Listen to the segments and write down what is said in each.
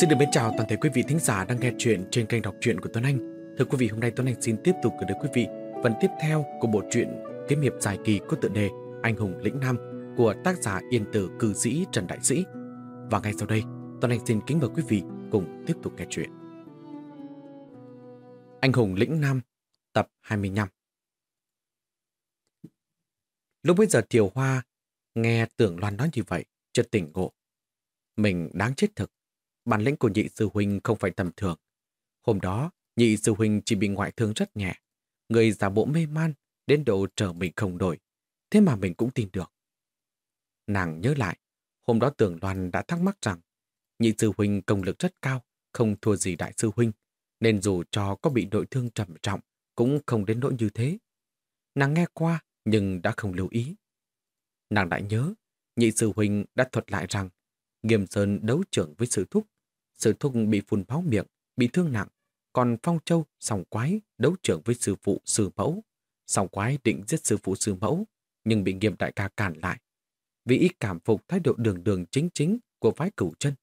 Xin được mến chào toàn thể quý vị thính giả đang nghe chuyện trên kênh đọc truyện của Tuấn Anh. Thưa quý vị, hôm nay Tuấn Anh xin tiếp tục gửi đến quý vị phần tiếp theo của bộ truyện kiếm hiệp dài kỳ có tựa đề Anh hùng lĩnh nam của tác giả Yên Tử cư sĩ Trần Đại Sĩ. Và ngay sau đây, Tuấn Anh xin kính mời quý vị cùng tiếp tục nghe chuyện. Anh hùng lĩnh nam tập 25 Lúc bây giờ Thiều Hoa nghe Tưởng Loan nói như vậy, chợt tỉnh ngộ. Mình đáng chết thực bản lĩnh của nhị sư huynh không phải tầm thường. Hôm đó, nhị sư huynh chỉ bị ngoại thương rất nhẹ. Người giả bộ mê man, đến độ trở mình không đổi. Thế mà mình cũng tin được. Nàng nhớ lại, hôm đó tưởng loan đã thắc mắc rằng nhị sư huynh công lực rất cao, không thua gì đại sư huynh, nên dù cho có bị nội thương trầm trọng, cũng không đến nỗi như thế. Nàng nghe qua, nhưng đã không lưu ý. Nàng đã nhớ, nhị sư huynh đã thuật lại rằng Nghiêm Sơn đấu trưởng với sư thúc. Sư thúc bị phun máu miệng, bị thương nặng. Còn Phong Châu, sòng quái, đấu trưởng với sư phụ sư mẫu. Sòng quái định giết sư phụ sư mẫu, nhưng bị nghiêm đại ca cản lại. Vì ít cảm phục thái độ đường đường chính chính của phái cửu chân.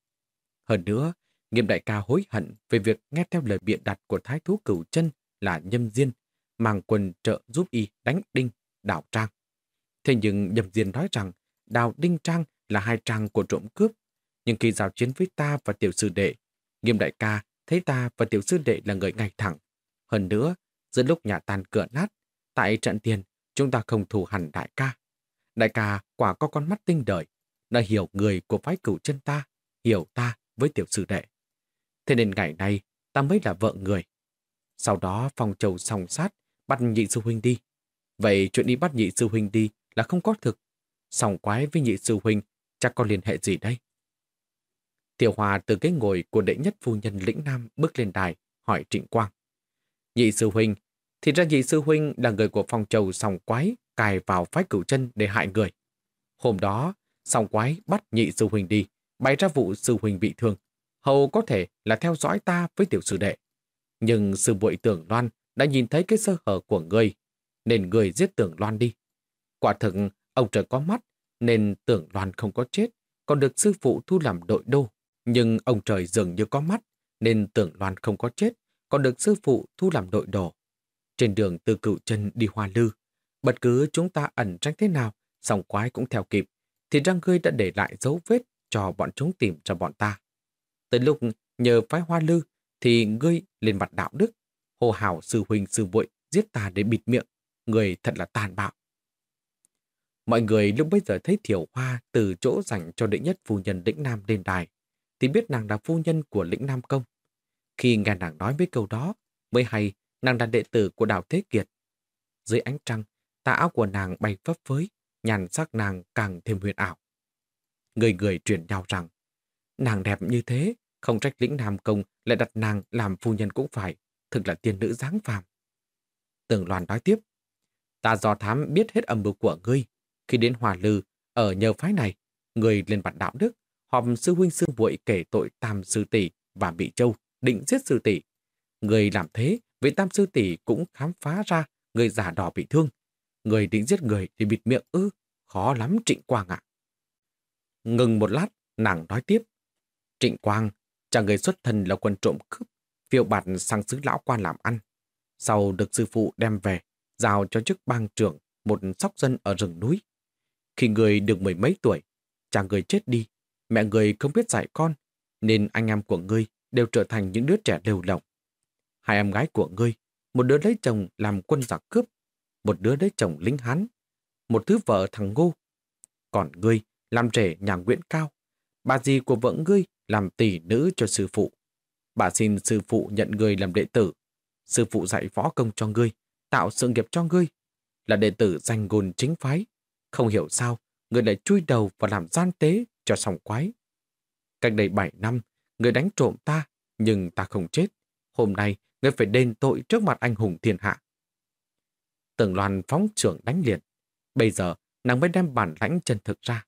Hơn nữa, nghiêm đại ca hối hận về việc nghe theo lời biện đặt của thái thú cửu chân là nhâm diên, mang quần trợ giúp y đánh đinh, đảo trang. Thế nhưng nhâm diên nói rằng đào đinh trang là hai trang của trộm cướp nhưng khi giao chiến với ta và tiểu sư đệ, nghiêm đại ca thấy ta và tiểu sư đệ là người ngay thẳng. Hơn nữa, giữa lúc nhà tan cửa nát, tại trận tiền, chúng ta không thù hẳn đại ca. Đại ca quả có con mắt tinh đời, đã hiểu người của phái cửu chân ta, hiểu ta với tiểu sư đệ. Thế nên ngày nay, ta mới là vợ người. Sau đó phòng trầu song sát, bắt nhị sư huynh đi. Vậy chuyện đi bắt nhị sư huynh đi là không có thực. Sòng quái với nhị sư huynh chắc có liên hệ gì đây? Tiểu Hòa từ cái ngồi của đệ nhất phu nhân lĩnh Nam bước lên đài, hỏi Trịnh Quang. Nhị sư huynh, thì ra nhị sư huynh là người của phòng châu sòng quái cài vào phái cửu chân để hại người. Hôm đó, sòng quái bắt nhị sư huynh đi, bày ra vụ sư huynh bị thương. Hầu có thể là theo dõi ta với tiểu sư đệ. Nhưng sư bội tưởng Loan đã nhìn thấy cái sơ hở của người, nên người giết tưởng Loan đi. Quả thực, ông trời có mắt, nên tưởng Loan không có chết, còn được sư phụ thu làm đội đô nhưng ông trời dường như có mắt, nên tưởng Loan không có chết, còn được sư phụ thu làm đội đồ. Trên đường từ cựu chân đi hoa lư, bất cứ chúng ta ẩn tránh thế nào, sòng quái cũng theo kịp, thì răng ngươi đã để lại dấu vết cho bọn chúng tìm cho bọn ta. Tới lúc nhờ phái hoa lư, thì ngươi lên mặt đạo đức, hồ hào sư huynh sư vội giết ta để bịt miệng, người thật là tàn bạo. Mọi người lúc bây giờ thấy Thiểu Hoa từ chỗ dành cho đệ nhất phu nhân Đĩnh Nam lên đài, thì biết nàng là phu nhân của lĩnh Nam Công. Khi nghe nàng nói với câu đó, mới hay nàng là đệ tử của Đào Thế Kiệt. Dưới ánh trăng, tà áo của nàng bay phấp phới, nhàn sắc nàng càng thêm huyền ảo. Người người truyền nhau rằng, nàng đẹp như thế, không trách lĩnh Nam Công lại đặt nàng làm phu nhân cũng phải, thực là tiên nữ dáng phàm. Tường Loan nói tiếp, ta do thám biết hết âm mưu của ngươi. Khi đến Hòa Lư, ở nhờ phái này, người lên mặt đạo đức, họp sư huynh sư muội kể tội tam sư tỷ và bị châu định giết sư tỷ. Người làm thế, vị tam sư tỷ cũng khám phá ra người giả đỏ bị thương. Người định giết người thì bịt miệng ư, khó lắm Trịnh Quang ạ. Ngừng một lát, nàng nói tiếp. Trịnh Quang, chàng người xuất thân là quân trộm cướp, phiêu bạt sang xứ lão quan làm ăn. Sau được sư phụ đem về, giao cho chức bang trưởng một sóc dân ở rừng núi. Khi người được mười mấy tuổi, chàng người chết đi, Mẹ người không biết dạy con, nên anh em của ngươi đều trở thành những đứa trẻ đều lộng. Hai em gái của ngươi, một đứa lấy chồng làm quân giặc cướp, một đứa lấy chồng lính hán, một thứ vợ thằng ngô. Còn ngươi làm rể nhà Nguyễn Cao, bà dì của vợ ngươi làm tỷ nữ cho sư phụ. Bà xin sư phụ nhận ngươi làm đệ tử. Sư phụ dạy võ công cho ngươi, tạo sự nghiệp cho ngươi. Là đệ tử danh ngôn chính phái. Không hiểu sao, ngươi lại chui đầu và làm gian tế cho xong quái. Cách đây 7 năm, người đánh trộm ta, nhưng ta không chết. Hôm nay, người phải đền tội trước mặt anh hùng thiên hạ. Tưởng loan phóng trưởng đánh liền. Bây giờ, nàng mới đem bản lãnh chân thực ra.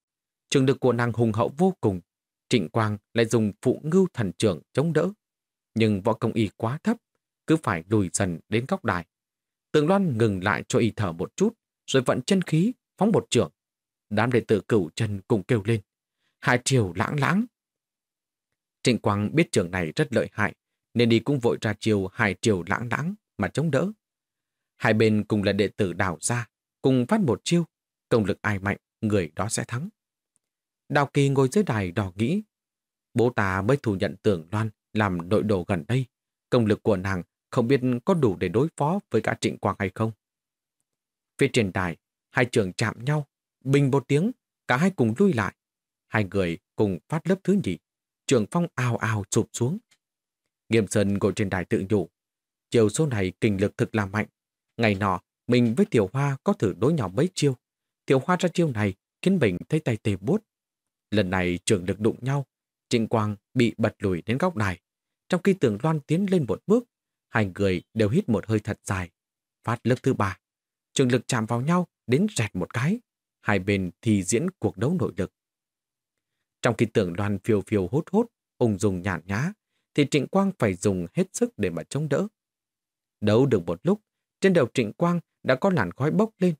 Trường lực của nàng hùng hậu vô cùng. Trịnh Quang lại dùng phụ ngưu thần trưởng chống đỡ. Nhưng võ công y quá thấp, cứ phải lùi dần đến góc đài. Tường Loan ngừng lại cho y thở một chút, rồi vận chân khí, phóng một trưởng. Đám đệ tử cửu chân cùng kêu lên hai triều lãng lãng. Trịnh Quang biết trường này rất lợi hại, nên đi cũng vội ra chiều hai chiều lãng lãng mà chống đỡ. Hai bên cùng là đệ tử đào ra, cùng phát một chiêu, công lực ai mạnh, người đó sẽ thắng. Đào Kỳ ngồi dưới đài đỏ nghĩ, bố ta mới thủ nhận tưởng Loan làm nội đồ gần đây, công lực của nàng không biết có đủ để đối phó với cả trịnh quang hay không. Phía trên đài, hai trường chạm nhau, bình một tiếng, cả hai cùng lui lại. Hai người cùng phát lớp thứ nhị, trường phong ào ào sụp xuống. Nghiêm Sơn ngồi trên đài tự nhủ. Chiều số này kinh lực thực là mạnh. Ngày nọ, mình với Tiểu Hoa có thử đối nhỏ mấy chiêu. Tiểu Hoa ra chiêu này khiến mình thấy tay tê bút. Lần này trường lực đụng nhau, Trịnh Quang bị bật lùi đến góc đài. Trong khi Tường Loan tiến lên một bước, hai người đều hít một hơi thật dài. Phát lớp thứ ba. Trường lực chạm vào nhau đến rẹt một cái. Hai bên thì diễn cuộc đấu nội lực. Trong khi tưởng đoàn phiêu phiêu hốt hốt, ung dung nhàn nhã, thì Trịnh Quang phải dùng hết sức để mà chống đỡ. Đấu được một lúc, trên đầu Trịnh Quang đã có làn khói bốc lên.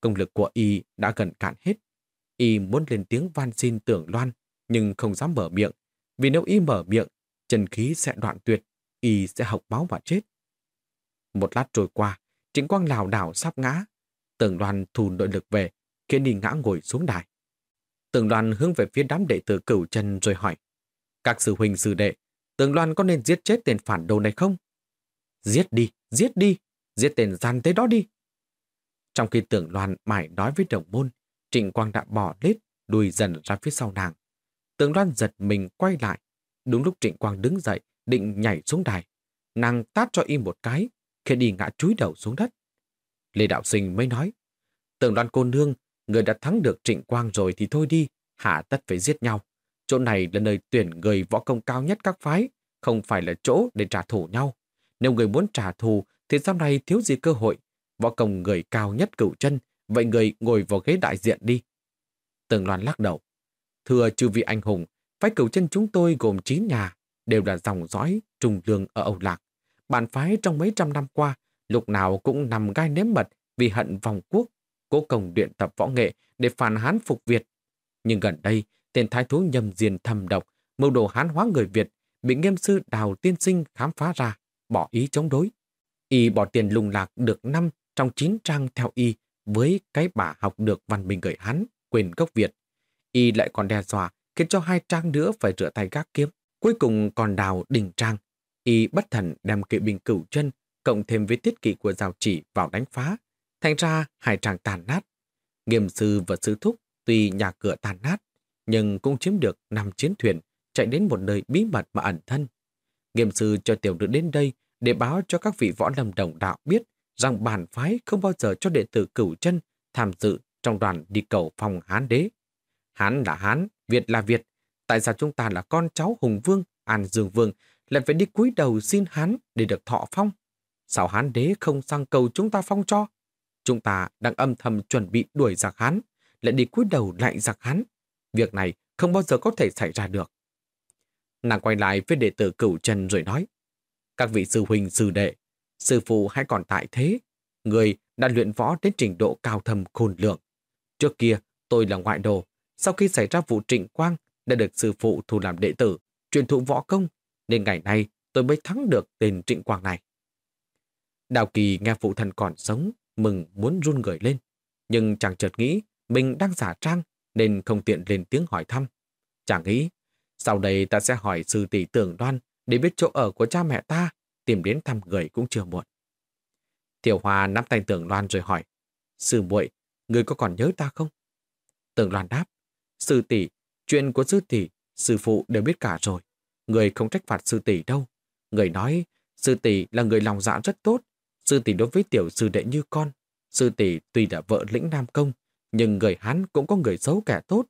Công lực của y đã gần cạn hết. Y muốn lên tiếng van xin tưởng loan, nhưng không dám mở miệng, vì nếu y mở miệng, chân khí sẽ đoạn tuyệt, y sẽ học máu và chết. Một lát trôi qua, Trịnh Quang lảo đảo sắp ngã. Tưởng loan thù nội lực về, khiến y ngã ngồi xuống đài tường loan hướng về phía đám đệ tử cửu chân rồi hỏi, các sư huynh sư đệ, Tường Loan có nên giết chết tên phản đồ này không? Giết đi, giết đi, giết tên gian tế đó đi. Trong khi Tường Loan mải nói với đồng môn, Trịnh Quang đã bỏ lết, đuôi dần ra phía sau nàng. Tường Loan giật mình quay lại. Đúng lúc Trịnh Quang đứng dậy, định nhảy xuống đài. Nàng tát cho y một cái, khi đi ngã chúi đầu xuống đất. Lê Đạo Sinh mới nói, Tường Loan cô nương, người đã thắng được Trịnh Quang rồi thì thôi đi, hạ tất phải giết nhau. Chỗ này là nơi tuyển người võ công cao nhất các phái, không phải là chỗ để trả thù nhau. Nếu người muốn trả thù thì sau này thiếu gì cơ hội. Võ công người cao nhất cửu chân, vậy người ngồi vào ghế đại diện đi. Tường Loan lắc đầu. Thưa chư vị anh hùng, phái cửu chân chúng tôi gồm 9 nhà, đều là dòng dõi trùng lương ở Âu Lạc. Bản phái trong mấy trăm năm qua, lúc nào cũng nằm gai nếm mật vì hận vòng quốc, cố công luyện tập võ nghệ để phản hán phục Việt. Nhưng gần đây, tên thái thú nhầm diền thầm độc, mưu đồ hán hóa người Việt, bị nghiêm sư đào tiên sinh khám phá ra, bỏ ý chống đối. Y bỏ tiền lùng lạc được năm trong chín trang theo y với cái bà học được văn minh người Hán, quyền gốc Việt. Y lại còn đe dọa khiến cho hai trang nữa phải rửa tay gác kiếm. Cuối cùng còn đào đình trang. Y bất thần đem kỵ binh cửu chân cộng thêm với tiết kỵ của rào chỉ vào đánh phá. Thành ra hải tràng tàn nát. Nghiêm sư và sư thúc tuy nhà cửa tàn nát nhưng cũng chiếm được năm chiến thuyền chạy đến một nơi bí mật mà ẩn thân. Nghiêm sư cho tiểu nữ đến đây để báo cho các vị võ lâm đồng đạo biết rằng bản phái không bao giờ cho đệ tử cửu chân tham dự trong đoàn đi cầu phòng Hán đế. Hán là Hán, Việt là Việt. Tại sao chúng ta là con cháu Hùng Vương, An Dương Vương lại phải đi cúi đầu xin Hán để được thọ phong? Sao Hán đế không sang cầu chúng ta phong cho? Chúng ta đang âm thầm chuẩn bị đuổi giặc Hán, lại đi cúi đầu lại giặc Hán. Việc này không bao giờ có thể xảy ra được. Nàng quay lại với đệ tử cửu trần rồi nói, các vị sư huynh sư đệ, sư phụ hãy còn tại thế, người đã luyện võ đến trình độ cao thâm khôn lượng. Trước kia, tôi là ngoại đồ, sau khi xảy ra vụ trịnh quang, đã được sư phụ thu làm đệ tử, truyền thụ võ công, nên ngày nay tôi mới thắng được tên trịnh quang này. Đào Kỳ nghe phụ thân còn sống, mừng muốn run người lên, nhưng chàng chợt nghĩ mình đang giả trang nên không tiện lên tiếng hỏi thăm. Chàng nghĩ sau đây ta sẽ hỏi sư tỷ tưởng đoan để biết chỗ ở của cha mẹ ta, tìm đến thăm người cũng chưa muộn. Tiểu Hoa nắm tay tưởng loan rồi hỏi, sư muội, người có còn nhớ ta không? Tưởng loan đáp, sư tỷ, chuyện của sư tỷ, sư phụ đều biết cả rồi. Người không trách phạt sư tỷ đâu. Người nói, sư tỷ là người lòng dạ rất tốt. Sư tỷ đối với tiểu sư đệ như con. Sư tỷ tuy đã vợ lĩnh Nam Công, nhưng người Hán cũng có người xấu kẻ tốt.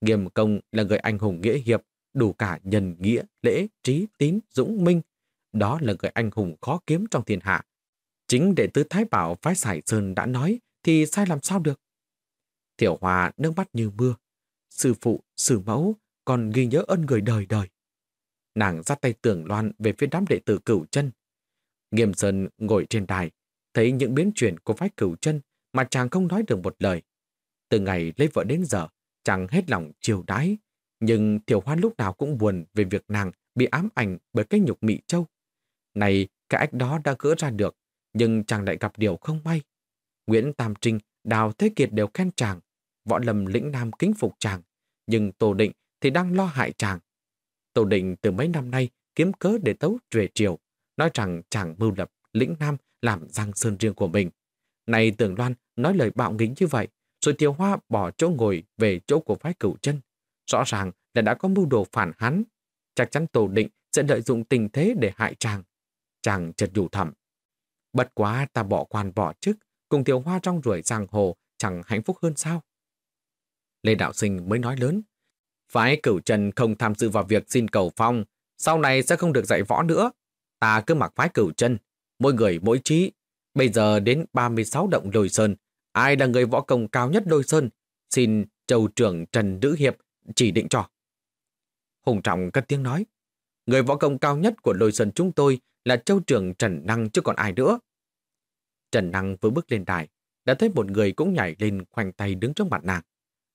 Nghiêm Công là người anh hùng nghĩa hiệp, đủ cả nhân nghĩa, lễ, trí, tín, dũng minh. Đó là người anh hùng khó kiếm trong thiên hạ. Chính đệ tứ Thái Bảo phái Sải Sơn đã nói thì sai làm sao được. Tiểu Hòa nước mắt như mưa. Sư phụ, sư mẫu còn ghi nhớ ơn người đời đời. Nàng ra tay tưởng loan về phía đám đệ tử cửu chân. Nghiêm Sơn ngồi trên đài, thấy những biến chuyển của phái cửu chân mà chàng không nói được một lời. Từ ngày lấy vợ đến giờ, chàng hết lòng chiều đái, nhưng Thiểu Hoan lúc nào cũng buồn về việc nàng bị ám ảnh bởi cái nhục mị châu. Này, cái ách đó đã gỡ ra được, nhưng chàng lại gặp điều không may. Nguyễn Tam Trinh, Đào Thế Kiệt đều khen chàng, võ lâm lĩnh nam kính phục chàng, nhưng Tô Định thì đang lo hại chàng. Tô Định từ mấy năm nay kiếm cớ để tấu về triều, nói rằng chàng mưu lập lĩnh nam làm giang sơn riêng của mình. Này tưởng loan nói lời bạo nghĩnh như vậy, rồi Tiêu Hoa bỏ chỗ ngồi về chỗ của phái cửu chân. Rõ ràng là đã có mưu đồ phản hắn. Chắc chắn tổ Định sẽ lợi dụng tình thế để hại chàng. Chàng chợt đủ thầm. Bất quá ta bỏ quan bỏ chức, cùng Tiêu Hoa trong ruổi giang hồ chẳng hạnh phúc hơn sao? Lê Đạo Sinh mới nói lớn. Phái cửu trần không tham dự vào việc xin cầu phong, sau này sẽ không được dạy võ nữa. Ta cứ mặc phái cửu chân, mỗi người mỗi trí. Bây giờ đến 36 động đồi sơn, ai là người võ công cao nhất đôi sơn, xin châu trưởng Trần Nữ Hiệp chỉ định cho. Hùng Trọng cất tiếng nói, người võ công cao nhất của đôi sơn chúng tôi là châu trưởng Trần Năng chứ còn ai nữa. Trần Năng vừa bước lên đài, đã thấy một người cũng nhảy lên khoanh tay đứng trước mặt nàng.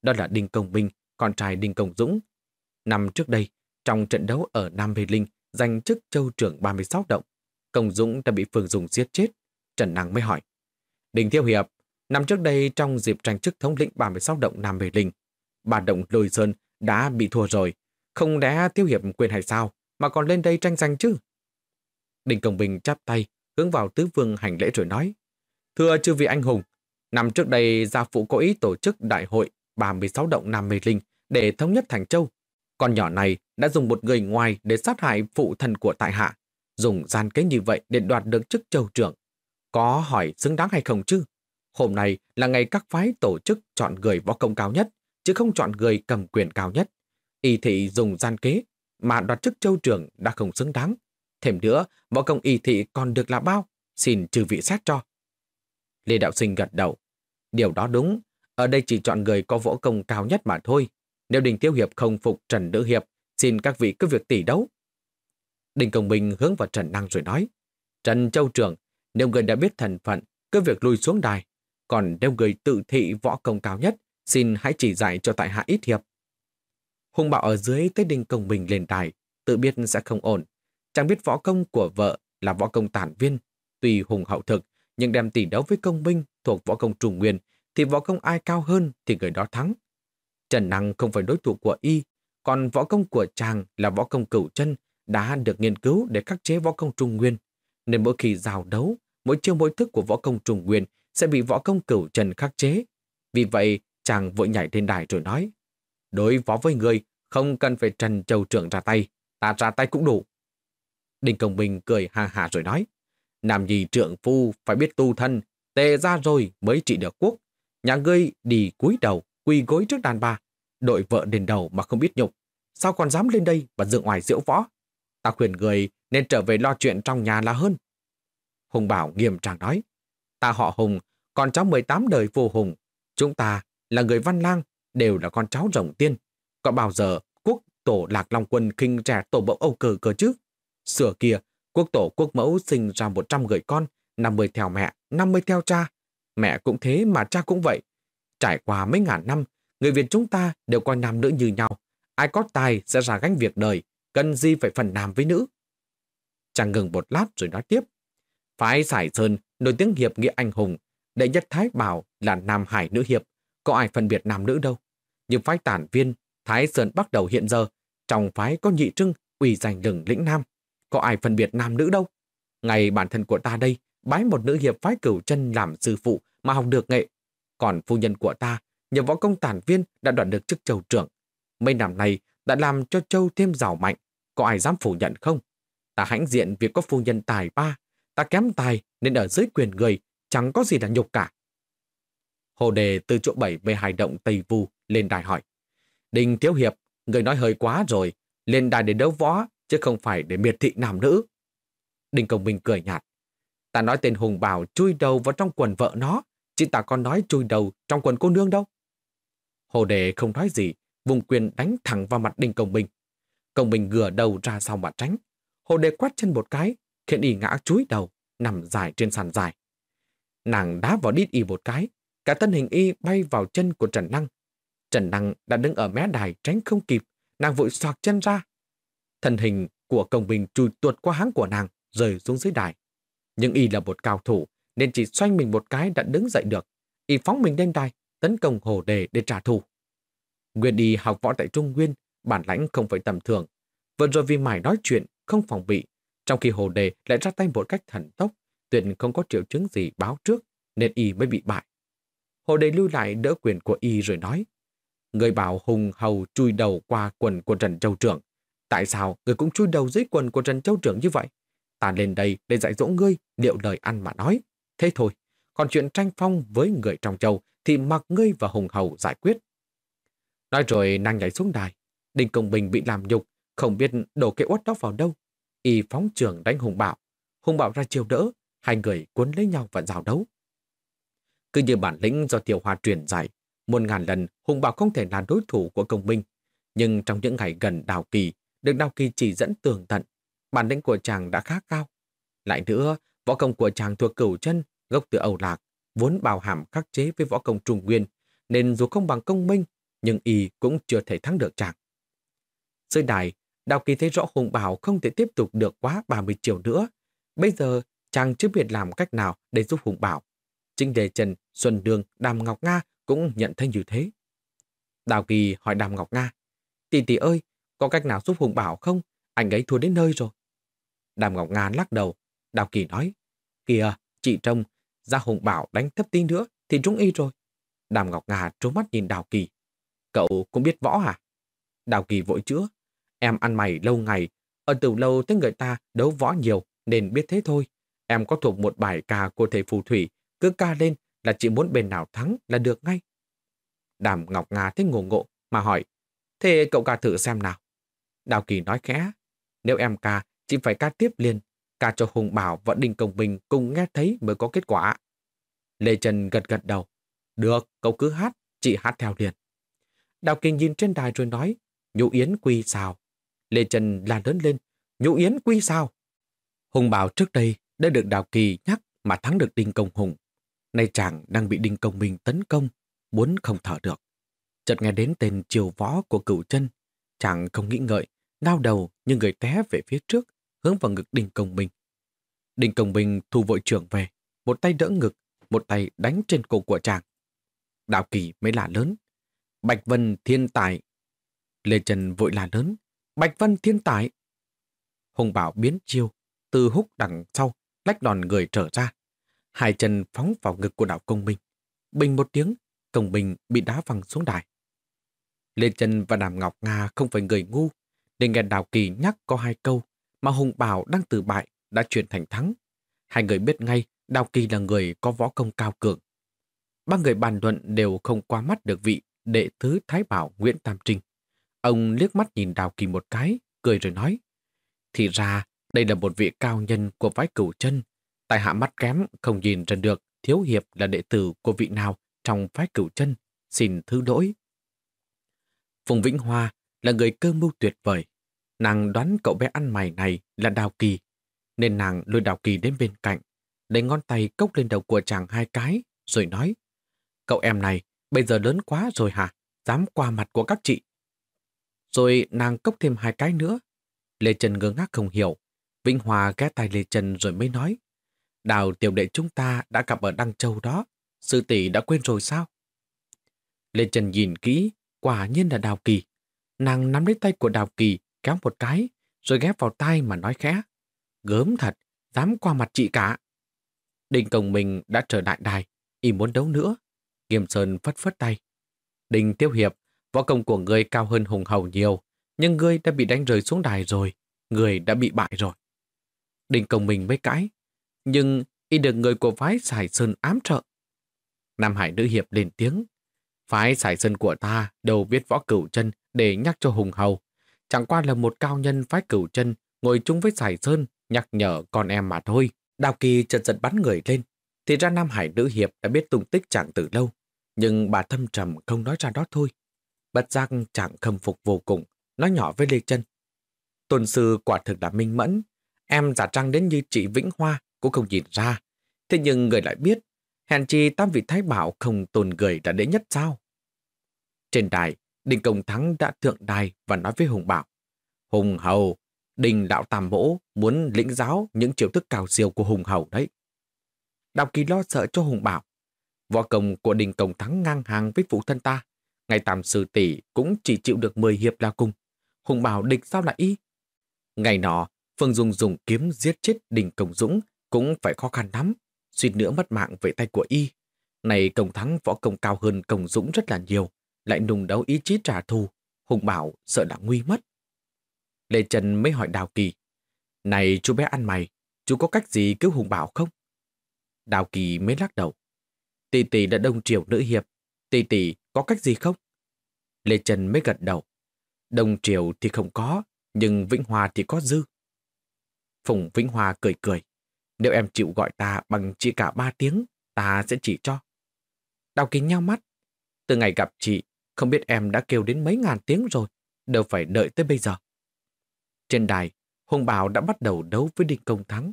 Đó là Đinh Công Minh, con trai Đinh Công Dũng. Năm trước đây, trong trận đấu ở Nam Mê Linh, giành chức châu trưởng 36 động, Công Dũng đã bị Phương Dùng giết chết. Trần Năng mới hỏi. đình Thiêu Hiệp, năm trước đây trong dịp tranh chức thống lĩnh 36 động Nam Mê Linh, bà động Lôi Sơn đã bị thua rồi. Không lẽ Thiêu Hiệp quên hay sao, mà còn lên đây tranh giành chứ? đình Công Bình chắp tay, hướng vào tứ vương hành lễ rồi nói. Thưa chư vị anh hùng, năm trước đây gia phụ có ý tổ chức đại hội 36 động Nam Mê Linh để thống nhất Thành Châu. Con nhỏ này đã dùng một người ngoài để sát hại phụ thân của tại hạ, dùng gian kế như vậy để đoạt được chức châu trưởng. Có hỏi xứng đáng hay không chứ? Hôm nay là ngày các phái tổ chức chọn người võ công cao nhất, chứ không chọn người cầm quyền cao nhất. Y thị dùng gian kế, mà đoạt chức châu trưởng đã không xứng đáng. Thêm nữa, võ công y thị còn được là bao? Xin trừ vị xét cho. Lê Đạo Sinh gật đầu. Điều đó đúng, ở đây chỉ chọn người có võ công cao nhất mà thôi. Nếu Đình thiếu Hiệp không phục Trần Nữ Hiệp, xin các vị cứ việc tỷ đấu. Đình Công Minh hướng vào Trần Năng rồi nói, Trần Châu Trưởng, nếu người đã biết thần phận, cứ việc lui xuống đài. Còn nếu người tự thị võ công cao nhất, xin hãy chỉ dạy cho tại hạ ít hiệp. Hùng bảo ở dưới tới đình Công Minh lên đài, tự biết sẽ không ổn. Chẳng biết võ công của vợ là võ công tản viên. Tuy hùng hậu thực, nhưng đem tỷ đấu với công binh thuộc võ công trùng nguyên, thì võ công ai cao hơn thì người đó thắng. Trần Năng không phải đối thủ của y, còn võ công của chàng là võ công cửu chân đã được nghiên cứu để khắc chế võ công trung nguyên. Nên mỗi khi giao đấu, mỗi chiêu mỗi thức của võ công trung nguyên sẽ bị võ công cửu chân khắc chế. Vì vậy, chàng vội nhảy lên đài rồi nói, đối võ với người, không cần phải Trần Châu Trưởng ra tay, ta ra tay cũng đủ. Đinh Công Minh cười ha hà rồi nói, Nam gì trượng phu phải biết tu thân, tề ra rồi mới trị được quốc. Nhà ngươi đi cúi đầu, quỳ gối trước đàn bà, đội vợ đền đầu mà không biết nhục. Sao còn dám lên đây và dựng ngoài diễu võ? Ta khuyên người nên trở về lo chuyện trong nhà là hơn. Hùng Bảo nghiêm trang nói, ta họ Hùng, con cháu 18 đời vô Hùng. Chúng ta là người văn lang, đều là con cháu rồng tiên. Có bao giờ quốc tổ lạc long quân khinh trẻ tổ mẫu Âu cờ cơ chứ? Sửa kia, quốc tổ quốc mẫu sinh ra 100 người con, 50 theo mẹ, 50 theo cha. Mẹ cũng thế mà cha cũng vậy. Trải qua mấy ngàn năm, người Việt chúng ta đều coi nam nữ như nhau. Ai có tài sẽ ra gánh việc đời, cần gì phải phần nam với nữ. Chàng ngừng một lát rồi nói tiếp. Phái Sải Sơn nổi tiếng hiệp nghĩa anh hùng, đệ nhất Thái Bảo là nam hải nữ hiệp, có ai phân biệt nam nữ đâu. Nhưng phái tản viên, Thái Sơn bắt đầu hiện giờ, trong phái có nhị trưng, ủy giành lừng lĩnh nam, có ai phân biệt nam nữ đâu. Ngày bản thân của ta đây, bái một nữ hiệp phái cửu chân làm sư phụ mà học được nghệ. Còn phu nhân của ta, nhờ võ công tản viên đã đoạt được chức châu trưởng. Mấy năm nay đã làm cho châu thêm giàu mạnh. Có ai dám phủ nhận không? Ta hãnh diện việc có phu nhân tài ba. Ta kém tài nên ở dưới quyền người chẳng có gì là nhục cả. Hồ đề từ chỗ bảy về hải động Tây Vu lên đài hỏi. Đình Thiếu Hiệp, người nói hơi quá rồi. Lên đài để đấu võ, chứ không phải để miệt thị nam nữ. Đinh Công Minh cười nhạt. Ta nói tên Hùng Bảo chui đầu vào trong quần vợ nó, chị ta còn nói chui đầu trong quần cô nương đâu. Hồ đề không nói gì, vùng quyền đánh thẳng vào mặt Đinh Công Minh. Công Minh gửa đầu ra sau mà tránh. Hồ đề quát chân một cái, khiến y ngã chúi đầu, nằm dài trên sàn dài. Nàng đá vào đít y một cái, cả thân hình y bay vào chân của Trần Năng. Trần Năng đã đứng ở mé đài tránh không kịp, nàng vội soạt chân ra. Thân hình của công bình chui tuột qua háng của nàng, rơi xuống dưới đài. Nhưng y là một cao thủ, nên chỉ xoay mình một cái đã đứng dậy được. Y phóng mình lên đài, tấn công hồ đề để trả thù. Nguyên y học võ tại Trung Nguyên, bản lãnh không phải tầm thường. Vừa rồi vì mải nói chuyện, không phòng bị, trong khi hồ đề lại ra tay một cách thần tốc, tuyệt không có triệu chứng gì báo trước, nên y mới bị bại. Hồ đề lưu lại đỡ quyền của y rồi nói, Người bảo hùng hầu chui đầu qua quần của Trần Châu Trưởng. Tại sao người cũng chui đầu dưới quần của Trần Châu Trưởng như vậy? Ta lên đây để dạy dỗ ngươi liệu lời ăn mà nói. Thế thôi, còn chuyện tranh phong với người trong châu thì mặc ngươi và hùng hầu giải quyết. Nói rồi nàng nhảy xuống đài. Đinh Công Bình bị làm nhục, không biết đổ cái uất đó vào đâu. Y phóng trường đánh Hùng Bảo. Hùng Bảo ra chiều đỡ, hai người cuốn lấy nhau và giao đấu. Cứ như bản lĩnh do Tiểu Hoa truyền dạy, muôn ngàn lần Hùng Bảo không thể là đối thủ của công minh. Nhưng trong những ngày gần đào kỳ, được đào kỳ chỉ dẫn tường tận, bản lĩnh của chàng đã khá cao. Lại nữa, võ công của chàng thuộc cửu chân, gốc từ Âu Lạc, vốn bào hàm khắc chế với võ công Trung Nguyên, nên dù không bằng công minh, nhưng y cũng chưa thể thắng được chàng. Dưới đài, Đào Kỳ thấy rõ Hùng Bảo không thể tiếp tục được quá 30 triệu nữa. Bây giờ, chàng chưa biết làm cách nào để giúp Hùng Bảo. Chính Đề Trần, Xuân Đường, Đàm Ngọc Nga cũng nhận thấy như thế. Đào Kỳ hỏi Đàm Ngọc Nga, Tỷ tỷ ơi, có cách nào giúp Hùng Bảo không? Anh ấy thua đến nơi rồi. Đàm Ngọc Nga lắc đầu. Đào Kỳ nói, kìa, chị trông, ra Hùng Bảo đánh thấp tí nữa thì trúng y rồi. Đàm Ngọc Nga trố mắt nhìn Đào Kỳ. Cậu cũng biết võ hả? Đào Kỳ vội chữa. Em ăn mày lâu ngày, ở từ lâu thấy người ta đấu võ nhiều nên biết thế thôi. Em có thuộc một bài ca của thầy phù thủy, cứ ca lên là chỉ muốn bên nào thắng là được ngay. Đàm Ngọc Nga thấy ngộ ngộ mà hỏi, thế cậu ca thử xem nào. Đào Kỳ nói khẽ, nếu em ca, chỉ phải ca tiếp liền, ca cho Hùng Bảo và Đinh Công Bình cùng nghe thấy mới có kết quả. Lê Trần gật gật đầu, được, cậu cứ hát, chị hát theo liền. Đào Kỳ nhìn trên đài rồi nói, nhũ yến quy sao. Lê Trần la lớn lên, nhũ yến quy sao. Hùng Bảo trước đây đã được Đào Kỳ nhắc mà thắng được Đinh Công Hùng. Nay chàng đang bị Đinh Công Minh tấn công, muốn không thở được. Chợt nghe đến tên triều võ của cửu chân, chàng không nghĩ ngợi, đau đầu như người té về phía trước, hướng vào ngực Đinh Công Minh. Đinh Công Minh thu vội trưởng về, một tay đỡ ngực, một tay đánh trên cổ của chàng. Đạo kỳ mới là lớn. Bạch Vân thiên tài. Lê Trần vội là lớn. Bạch Vân thiên tài. Hùng Bảo biến chiêu, từ húc đằng sau, lách đòn người trở ra. Hai chân phóng vào ngực của đạo công minh. Bình một tiếng, công minh bị đá văng xuống đài. Lê Trần và Đàm Ngọc Nga không phải người ngu, để nghe Đào Kỳ nhắc có hai câu mà Hùng Bảo đang từ bại đã chuyển thành thắng. Hai người biết ngay Đào Kỳ là người có võ công cao cường. Ba người bàn luận đều không qua mắt được vị đệ thứ Thái Bảo Nguyễn Tam Trinh. Ông liếc mắt nhìn Đào Kỳ một cái, cười rồi nói. Thì ra, đây là một vị cao nhân của phái cửu chân. Tại hạ mắt kém không nhìn ra được Thiếu Hiệp là đệ tử của vị nào trong phái cửu chân. Xin thứ lỗi. Phùng Vĩnh Hoa là người cơ mưu tuyệt vời. Nàng đoán cậu bé ăn mày này là Đào Kỳ, nên nàng lôi Đào Kỳ đến bên cạnh, lấy ngón tay cốc lên đầu của chàng hai cái, rồi nói, cậu em này bây giờ lớn quá rồi hả? Dám qua mặt của các chị. Rồi nàng cốc thêm hai cái nữa. Lê Trần ngơ ngác không hiểu. Vĩnh Hòa ghé tay Lê Trần rồi mới nói, Đào tiểu đệ chúng ta đã gặp ở Đăng Châu đó. Sư tỷ đã quên rồi sao? Lê Trần nhìn kỹ, quả nhiên là Đào Kỳ. Nàng nắm lấy tay của Đào Kỳ, kéo một cái, rồi ghép vào tay mà nói khẽ. Gớm thật, dám qua mặt chị cả. Đinh Công Minh đã trở lại đài, y muốn đấu nữa. Nghiêm Sơn phất phất tay. Đinh Tiêu Hiệp, võ công của ngươi cao hơn Hùng Hầu nhiều, nhưng ngươi đã bị đánh rơi xuống đài rồi, ngươi đã bị bại rồi. Đinh Công Minh mới cãi, nhưng y được người của phái sải Sơn ám trợ. Nam Hải Nữ Hiệp lên tiếng, phái sải Sơn của ta đều biết võ cửu chân để nhắc cho Hùng Hầu. Chẳng qua là một cao nhân phái cửu chân ngồi chung với Sài Sơn nhắc nhở con em mà thôi. Đào Kỳ chật giật bắn người lên. Thì ra Nam Hải Nữ Hiệp đã biết tung tích chàng từ lâu. Nhưng bà thâm trầm không nói ra đó thôi. Bật giác chàng khâm phục vô cùng, nói nhỏ với Lê Trân. Tôn sư quả thực là minh mẫn. Em giả trang đến như chị Vĩnh Hoa cũng không nhìn ra. Thế nhưng người lại biết, hèn chi tam vị thái bảo không tồn người đã đệ nhất sao? Trên đài, Đinh Công Thắng đã thượng đài và nói với Hùng Bảo. Hùng Hầu, Đình đạo Tam Mỗ muốn lĩnh giáo những chiêu thức cao siêu của Hùng Hầu đấy. Đào Kỳ lo sợ cho Hùng bảo, võ công của Đình Công Thắng ngang hàng với phụ thân ta. Ngày tam sư tỷ cũng chỉ chịu được 10 hiệp là cùng. Hùng bảo địch sao lại y? Ngày nọ, Phương Dung dùng kiếm giết chết Đình Công Dũng cũng phải khó khăn lắm, suýt nữa mất mạng về tay của y. Này Công Thắng võ công cao hơn Công Dũng rất là nhiều, lại nung đấu ý chí trả thù. Hùng bảo sợ đã nguy mất. Lê Trần mới hỏi Đào Kỳ, Này chú bé ăn mày, chú có cách gì cứu Hùng bảo không? Đào Kỳ mới lắc đầu. Tỷ tỷ đã đông triều nữ hiệp, tỷ tỷ có cách gì không? Lê Trần mới gật đầu. Đông triều thì không có, nhưng Vĩnh Hòa thì có dư. Phùng Vĩnh Hòa cười cười. Nếu em chịu gọi ta bằng chỉ cả ba tiếng, ta sẽ chỉ cho. Đào Kỳ nhau mắt. Từ ngày gặp chị, không biết em đã kêu đến mấy ngàn tiếng rồi, đâu phải đợi tới bây giờ. Trên đài, Hùng Bảo đã bắt đầu đấu với Đinh Công Thắng.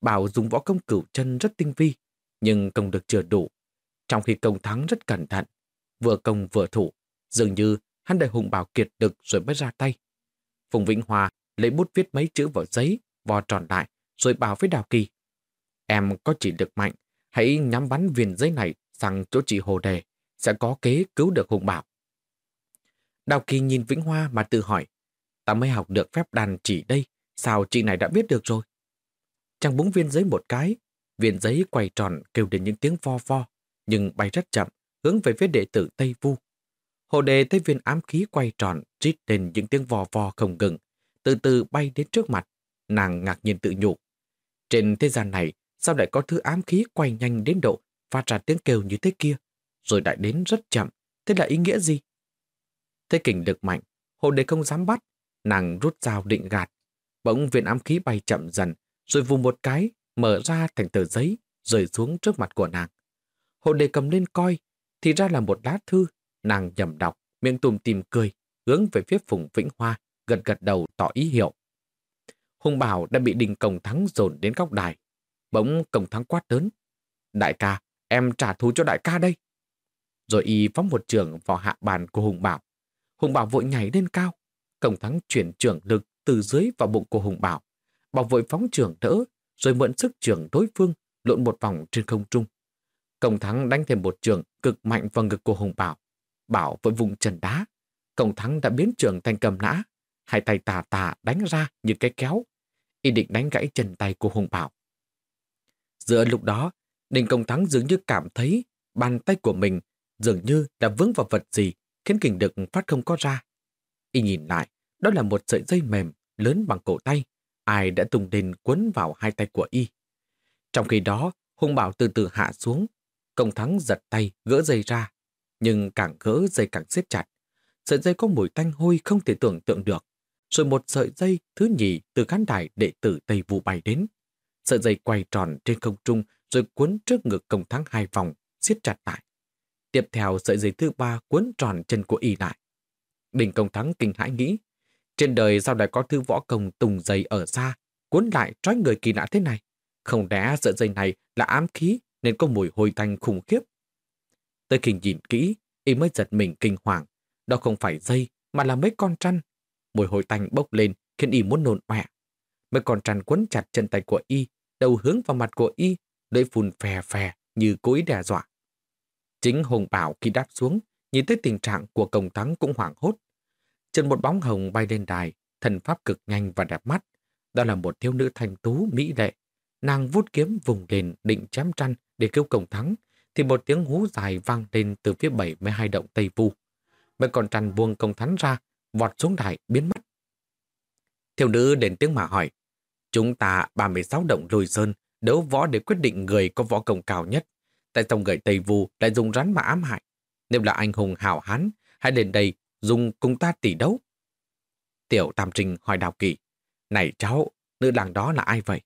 Bảo dùng võ công cửu chân rất tinh vi, nhưng công được chưa đủ. Trong khi Công Thắng rất cẩn thận, vừa công vừa thủ, dường như hắn đợi Hùng Bảo kiệt lực rồi mới ra tay. Phùng Vĩnh Hòa lấy bút viết mấy chữ vào giấy, vò tròn lại, rồi bảo với Đào Kỳ. Em có chỉ lực mạnh, hãy nhắm bắn viên giấy này sang chỗ chị Hồ Đề, sẽ có kế cứu được Hùng Bảo. Đào Kỳ nhìn Vĩnh Hoa mà tự hỏi, ta mới học được phép đàn chỉ đây, sao chị này đã biết được rồi? Chàng búng viên giấy một cái, viên giấy quay tròn kêu đến những tiếng vo vo, nhưng bay rất chậm, hướng về phía đệ tử Tây Vu. Hồ đề thấy viên ám khí quay tròn, rít lên những tiếng vò vò không ngừng, từ từ bay đến trước mặt, nàng ngạc nhiên tự nhủ. Trên thế gian này, sao lại có thứ ám khí quay nhanh đến độ phát ra tiếng kêu như thế kia, rồi lại đến rất chậm, thế là ý nghĩa gì? Thế kình lực mạnh, hồ đề không dám bắt, nàng rút dao định gạt. Bỗng viên ám khí bay chậm dần, rồi vùng một cái, mở ra thành tờ giấy, rơi xuống trước mặt của nàng. Hồ đề cầm lên coi, thì ra là một lá thư, nàng nhầm đọc, miệng tùm tìm cười, hướng về phía Phùng Vĩnh Hoa, gật gật đầu tỏ ý hiệu. Hùng Bảo đã bị đình cổng thắng dồn đến góc đài. Bỗng cổng thắng quát lớn. Đại ca, em trả thù cho đại ca đây. Rồi y phóng một trường vào hạ bàn của Hùng Bảo. Hùng Bảo vội nhảy lên cao. Cổng thắng chuyển trường lực từ dưới vào bụng của Hùng Bảo. Bảo vội phóng trường đỡ, rồi mượn sức trường đối phương lộn một vòng trên không trung. Cổng thắng đánh thêm một trường cực mạnh vào ngực của Hùng Bảo. Bảo vội vùng trần đá. Cổng thắng đã biến trường thành cầm nã. Hai tay tà tà đánh ra như cái kéo. Y định đánh gãy chân tay của Hùng Bảo. Giữa lúc đó, Đình Công Thắng dường như cảm thấy bàn tay của mình dường như đã vướng vào vật gì khiến kình đực phát không có ra. Y nhìn lại, đó là một sợi dây mềm lớn bằng cổ tay, ai đã tung lên quấn vào hai tay của Y. Trong khi đó, hung Bảo từ từ hạ xuống, Công Thắng giật tay gỡ dây ra, nhưng càng gỡ dây càng siết chặt. Sợi dây có mùi tanh hôi không thể tưởng tượng được. Rồi một sợi dây thứ nhì từ khán đài đệ tử Tây Vũ bay đến. Sợi dây quay tròn trên không trung rồi cuốn trước ngực Công Thắng hai vòng, siết chặt lại. Tiếp theo sợi dây thứ ba cuốn tròn chân của y lại. Đình công thắng kinh hãi nghĩ, trên đời sao lại có thư võ công tùng dây ở xa, cuốn lại trói người kỳ lạ thế này. Không lẽ sợi dây này là ám khí nên có mùi hôi tanh khủng khiếp. Tới khi nhìn kỹ, y mới giật mình kinh hoàng. Đó không phải dây, mà là mấy con trăn. Mùi hôi tanh bốc lên khiến y muốn nôn ọe. Mấy con trăn quấn chặt chân tay của y, đầu hướng vào mặt của y, lưỡi phun phè phè như cố ý đe dọa. Chính Hùng Bảo khi đáp xuống, nhìn thấy tình trạng của công thắng cũng hoảng hốt. Chân một bóng hồng bay lên đài, thần pháp cực nhanh và đẹp mắt. Đó là một thiếu nữ thanh tú, mỹ lệ. Nàng vút kiếm vùng lên định chém trăn để cứu công thắng, thì một tiếng hú dài vang lên từ phía 72 động Tây Vu. Mấy con trăn buông công thắng ra, vọt xuống đài, biến mất. Thiếu nữ đến tiếng mà hỏi, chúng ta 36 động lùi sơn, đấu võ để quyết định người có võ công cao nhất. Tại sao người Tây Vu lại dùng rắn mà ám hại? Nếu là anh hùng hảo hán, hãy đến đây dùng cùng ta tỷ đấu. Tiểu Tam Trinh hỏi Đào Kỳ, này cháu, nữ làng đó là ai vậy?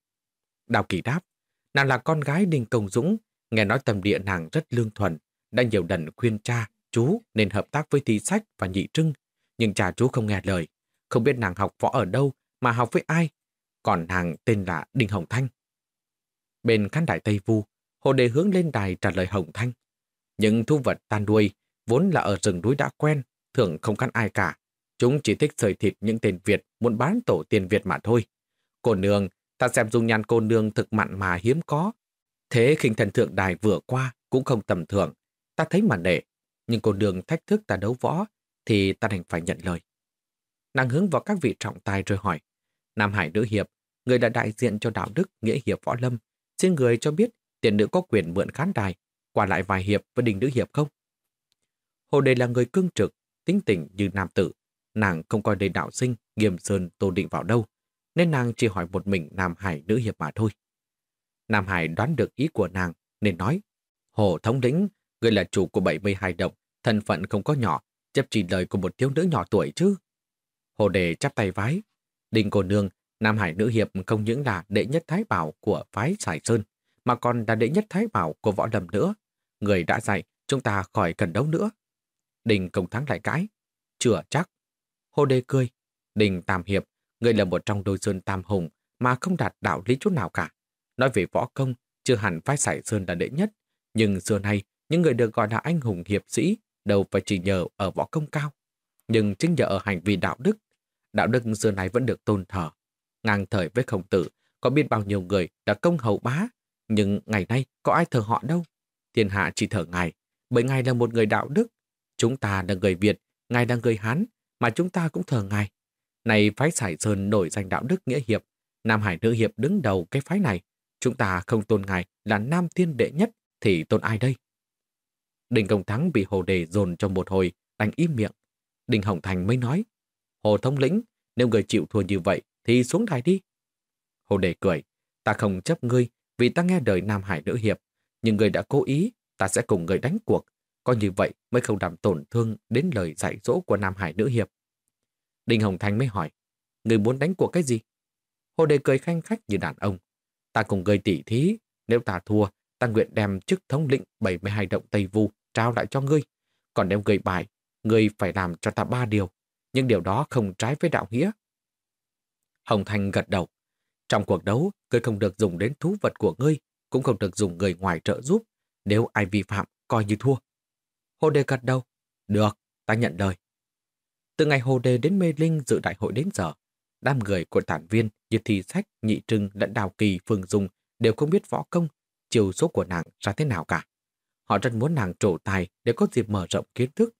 Đào Kỳ đáp, nàng là con gái Đinh Công Dũng, nghe nói tầm địa nàng rất lương thuần, đã nhiều lần khuyên cha, chú nên hợp tác với thi sách và nhị trưng, nhưng cha chú không nghe lời, không biết nàng học võ ở đâu mà học với ai, còn nàng tên là Đinh Hồng Thanh. Bên khán đài Tây Vu, Hồ Đề hướng lên đài trả lời Hồng Thanh. Những thu vật tan đuôi vốn là ở rừng núi đã quen, thường không cắn ai cả. Chúng chỉ thích sợi thịt những tên Việt muốn bán tổ tiền Việt mà thôi. Cô nương, ta xem dung nhan cô nương thực mặn mà hiếm có. Thế khinh thần thượng đài vừa qua cũng không tầm thường. Ta thấy mà nể. Nhưng cô nương thách thức ta đấu võ thì ta đành phải nhận lời. Nàng hướng vào các vị trọng tài rồi hỏi. Nam Hải nữ hiệp, người đã đại diện cho đạo đức nghĩa hiệp võ lâm. Xin người cho biết tiền nữ có quyền mượn khán đài, qua lại vài hiệp với đình nữ hiệp không? Hồ Đề là người cương trực, tính tình như nam tử. Nàng không coi đầy đạo sinh, nghiêm sơn tô định vào đâu, nên nàng chỉ hỏi một mình Nam Hải nữ hiệp mà thôi. Nam Hải đoán được ý của nàng, nên nói, Hồ thống lĩnh, người là chủ của 72 động, thân phận không có nhỏ, chấp chỉ lời của một thiếu nữ nhỏ tuổi chứ. Hồ Đề chắp tay vái. đình cô nương, Nam Hải nữ hiệp không những là đệ nhất thái bảo của phái Sài Sơn, mà còn là đệ nhất thái bảo của võ lâm nữa. Người đã dạy, chúng ta khỏi cần đấu nữa. Đình công thắng lại cãi. Chưa chắc. Hồ Đề cười. Đình Tam Hiệp, người là một trong đôi sơn tam hùng mà không đạt đạo lý chút nào cả. Nói về võ công, chưa hẳn phái sải Sơn là đệ nhất, nhưng xưa nay, những người được gọi là anh hùng hiệp sĩ đâu phải chỉ nhờ ở võ công cao, nhưng chính nhờ ở hành vi đạo đức. Đạo đức xưa nay vẫn được tôn thờ. Ngang thời với khổng tử, có biết bao nhiêu người đã công hậu bá, nhưng ngày nay có ai thờ họ đâu. Thiên hạ chỉ thờ ngài, bởi ngài là một người đạo đức. Chúng ta là người Việt, ngài là người Hán, mà chúng ta cũng thờ ngài. Này phái Sải Sơn nổi danh đạo đức nghĩa hiệp, Nam Hải nữ hiệp đứng đầu cái phái này. Chúng ta không tôn ngài là nam thiên đệ nhất, thì tôn ai đây? Đình Công Thắng bị Hồ Đề dồn trong một hồi, đành im miệng. Đình Hồng Thành mới nói, Hồ Thống lĩnh, nếu người chịu thua như vậy thì xuống đài đi. Hồ Đề cười, ta không chấp ngươi vì ta nghe đời Nam Hải nữ hiệp, nhưng người đã cố ý, ta sẽ cùng người đánh cuộc. Có như vậy mới không làm tổn thương đến lời dạy dỗ của Nam Hải nữ hiệp. đinh Hồng Thành mới hỏi, người muốn đánh cuộc cái gì? Hồ Đề cười khanh khách như đàn ông. Ta cùng người tỉ thí, nếu ta thua, ta nguyện đem chức thống lĩnh 72 động Tây Vu trao lại cho ngươi. Còn nếu người bài, ngươi phải làm cho ta ba điều. Nhưng điều đó không trái với đạo nghĩa. Hồng Thành gật đầu. Trong cuộc đấu, ngươi không được dùng đến thú vật của ngươi, cũng không được dùng người ngoài trợ giúp. Nếu ai vi phạm, coi như thua. Hồ Đề gật đầu. Được, ta nhận lời. Từ ngày Hồ Đề đến Mê Linh dự đại hội đến giờ, đám người của tản viên như Thi Sách, Nhị Trưng lẫn Đào Kỳ, Phương Dung đều không biết võ công, chiều số của nàng ra thế nào cả. Họ rất muốn nàng trổ tài để có dịp mở rộng kiến thức.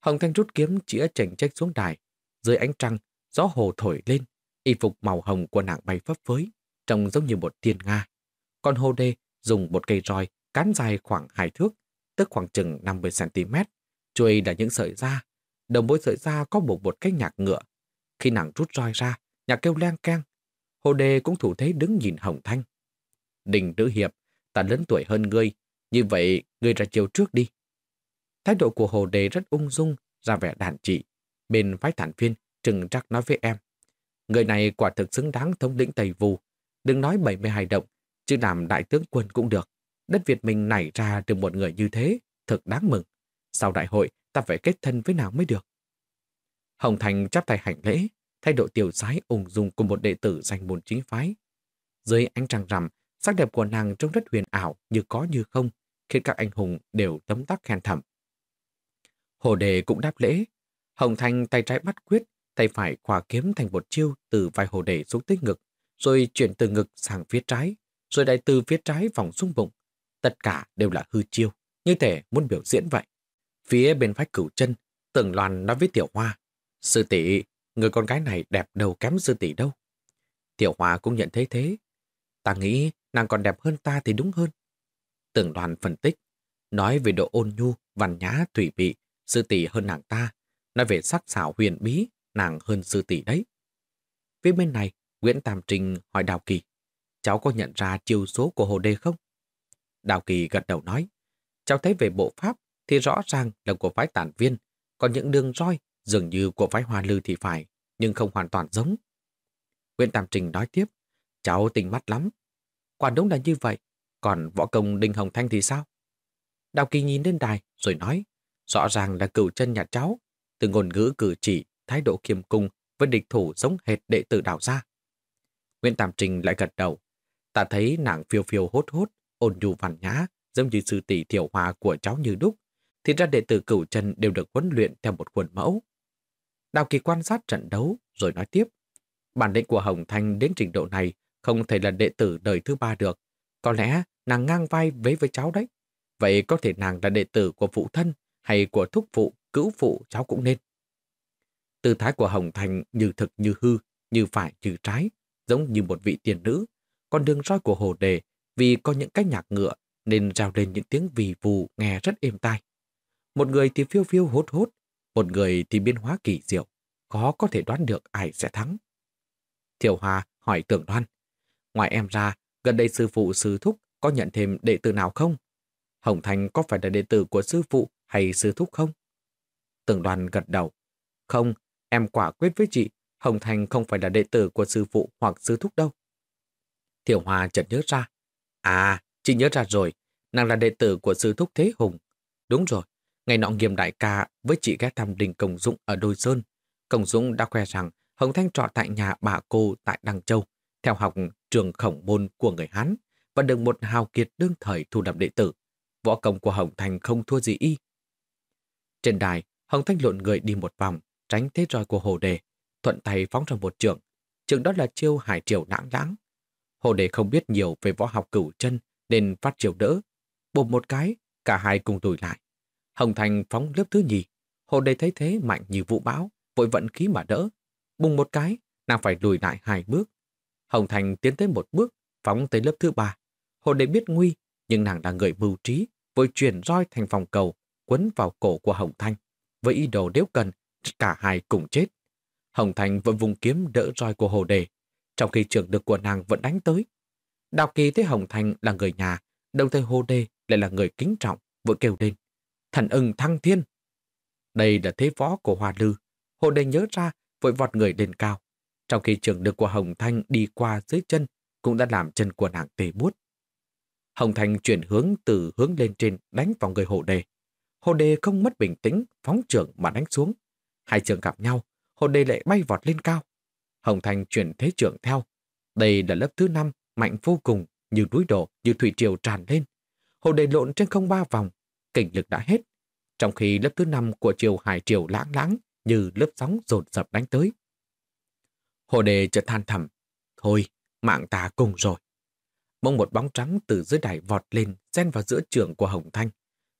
Hồng Thanh rút kiếm chĩa chảnh trách xuống đài. Dưới ánh trăng, gió hồ thổi lên, y phục màu hồng của nàng bay phấp phới, trông giống như một tiên nga. Còn hồ đê dùng một cây roi cán dài khoảng hai thước, tức khoảng chừng 50cm. Chuôi là những sợi da. Đầu mỗi sợi da có buộc một cái nhạc ngựa. Khi nàng rút roi ra, nhạc kêu len keng. Hồ đê cũng thủ thế đứng nhìn Hồng Thanh. Đình nữ hiệp, ta lớn tuổi hơn ngươi, như vậy, ngươi ra chiều trước đi. Thái độ của Hồ Đề rất ung dung, ra vẻ đàn trị. Bên phái thản phiên, trừng trắc nói với em. Người này quả thực xứng đáng thống lĩnh Tây Vù. Đừng nói 72 động, chứ làm đại tướng quân cũng được. Đất Việt mình nảy ra được một người như thế, thật đáng mừng. Sau đại hội, ta phải kết thân với nào mới được. Hồng Thành chắp tay hành lễ, thay độ tiểu sái ung dung của một đệ tử danh môn chính phái. Dưới ánh trăng rằm, sắc đẹp của nàng trông rất huyền ảo như có như không, khiến các anh hùng đều tấm tắc khen thầm. Hồ đề cũng đáp lễ. Hồng thành tay trái bắt quyết, tay phải khỏa kiếm thành một chiêu từ vai hồ đề xuống tích ngực, rồi chuyển từ ngực sang phía trái, rồi lại từ phía trái vòng xuống bụng. Tất cả đều là hư chiêu, như thể muốn biểu diễn vậy. Phía bên phái cửu chân, tưởng loàn nói với Tiểu Hoa, Sư tỷ, người con gái này đẹp đầu kém sư tỷ đâu. Tiểu Hoa cũng nhận thấy thế. Ta nghĩ nàng còn đẹp hơn ta thì đúng hơn. Tưởng đoàn phân tích, nói về độ ôn nhu, văn nhã, thủy bị, sư tỷ hơn nàng ta. Nói về sắc xảo huyền bí, nàng hơn sư tỷ đấy. Phía bên này, Nguyễn Tam Trinh hỏi Đào Kỳ, cháu có nhận ra chiêu số của Hồ Đê không? Đào Kỳ gật đầu nói, cháu thấy về bộ pháp thì rõ ràng là của phái tản viên, còn những đường roi dường như của phái hoa lư thì phải, nhưng không hoàn toàn giống. Nguyễn Tam Trinh nói tiếp, cháu tình mắt lắm. Quả đúng là như vậy, còn võ công Đinh Hồng Thanh thì sao? Đào Kỳ nhìn lên đài rồi nói, rõ ràng là cửu chân nhà cháu, từ ngôn ngữ cử chỉ, thái độ kiềm cung với địch thủ giống hệt đệ tử đào gia. Nguyễn Tam trình lại gật đầu. Ta thấy nàng phiêu phiêu hốt hốt, ôn nhu văn nhã, giống như sư tỷ thiểu hòa của cháu như đúc, thì ra đệ tử cửu chân đều được huấn luyện theo một khuôn mẫu. Đào Kỳ quan sát trận đấu rồi nói tiếp. Bản lĩnh của Hồng Thanh đến trình độ này không thể là đệ tử đời thứ ba được. Có lẽ nàng ngang vai với với cháu đấy. Vậy có thể nàng là đệ tử của phụ thân hay của thúc phụ, cữu phụ cháu cũng nên. Tư thái của Hồng Thành như thực như hư, như phải như trái, giống như một vị tiền nữ. Còn đường roi của hồ đề vì có những cái nhạc ngựa nên rao lên những tiếng vì vù nghe rất êm tai. Một người thì phiêu phiêu hốt hốt, một người thì biến hóa kỳ diệu, khó có thể đoán được ai sẽ thắng. Thiểu Hòa hỏi tưởng đoan, ngoài em ra, gần đây sư phụ sư thúc có nhận thêm đệ tử nào không? Hồng Thành có phải là đệ tử của sư phụ hay sư thúc không? Tưởng Đoàn gật đầu. Không, em quả quyết với chị, Hồng Thành không phải là đệ tử của sư phụ hoặc sư thúc đâu. Thiểu Hòa chợt nhớ ra. À, chị nhớ ra rồi, nàng là đệ tử của sư thúc Thế Hùng. Đúng rồi, ngày nọ nghiêm đại ca với chị ghé thăm đình Công Dũng ở Đôi Sơn. Công Dũng đã khoe rằng Hồng Thanh trọ tại nhà bà cô tại Đăng Châu, theo học trường khổng môn của người Hán và được một hào kiệt đương thời thu làm đệ tử. Võ công của Hồng Thanh không thua gì y. Trên đài, Hồng Thanh lộn người đi một vòng, tránh thế roi của Hồ Đề, thuận tay phóng ra một trường. Trường đó là chiêu hải triều lãng lãng. Hồ Đề không biết nhiều về võ học cửu chân nên phát triều đỡ. Bụp một cái, cả hai cùng lùi lại. Hồng Thành phóng lớp thứ nhì. Hồ Đề thấy thế mạnh như vũ bão, vội vận khí mà đỡ. Bùng một cái, nàng phải lùi lại hai bước. Hồng Thành tiến tới một bước, phóng tới lớp thứ ba. Hồ Đề biết nguy, nhưng nàng là người mưu trí, vội chuyển roi thành phòng cầu, quấn vào cổ của Hồng Thanh. Với ý đồ nếu cần, cả hai cùng chết. Hồng Thành vẫn vùng kiếm đỡ roi của Hồ Đề, trong khi trường được của nàng vẫn đánh tới. Đào Kỳ thấy Hồng Thành là người nhà, đồng thời Hồ Đề lại là người kính trọng, vội kêu lên. Thần ưng thăng thiên! Đây là thế võ của Hoa Lư. Hồ Đề nhớ ra, vội vọt người lên cao. Trong khi trường lực của Hồng Thanh đi qua dưới chân, cũng đã làm chân của nàng tê bút. Hồng Thanh chuyển hướng từ hướng lên trên đánh vào người Hồ Đề. Hồ Đề không mất bình tĩnh, phóng trưởng mà đánh xuống. Hai trường gặp nhau, Hồ Đề lệ bay vọt lên cao. Hồng Thanh chuyển thế trưởng theo. Đây là lớp thứ năm, mạnh vô cùng, như núi đổ, như thủy triều tràn lên. Hồ Đề lộn trên không ba vòng, kình lực đã hết. Trong khi lớp thứ năm của triều hải triều lãng lãng như lớp sóng dồn dập đánh tới. Hồ Đề chợt than thầm. Thôi, mạng ta cùng rồi. Mông một bóng trắng từ dưới đài vọt lên, xen vào giữa trường của Hồng Thanh.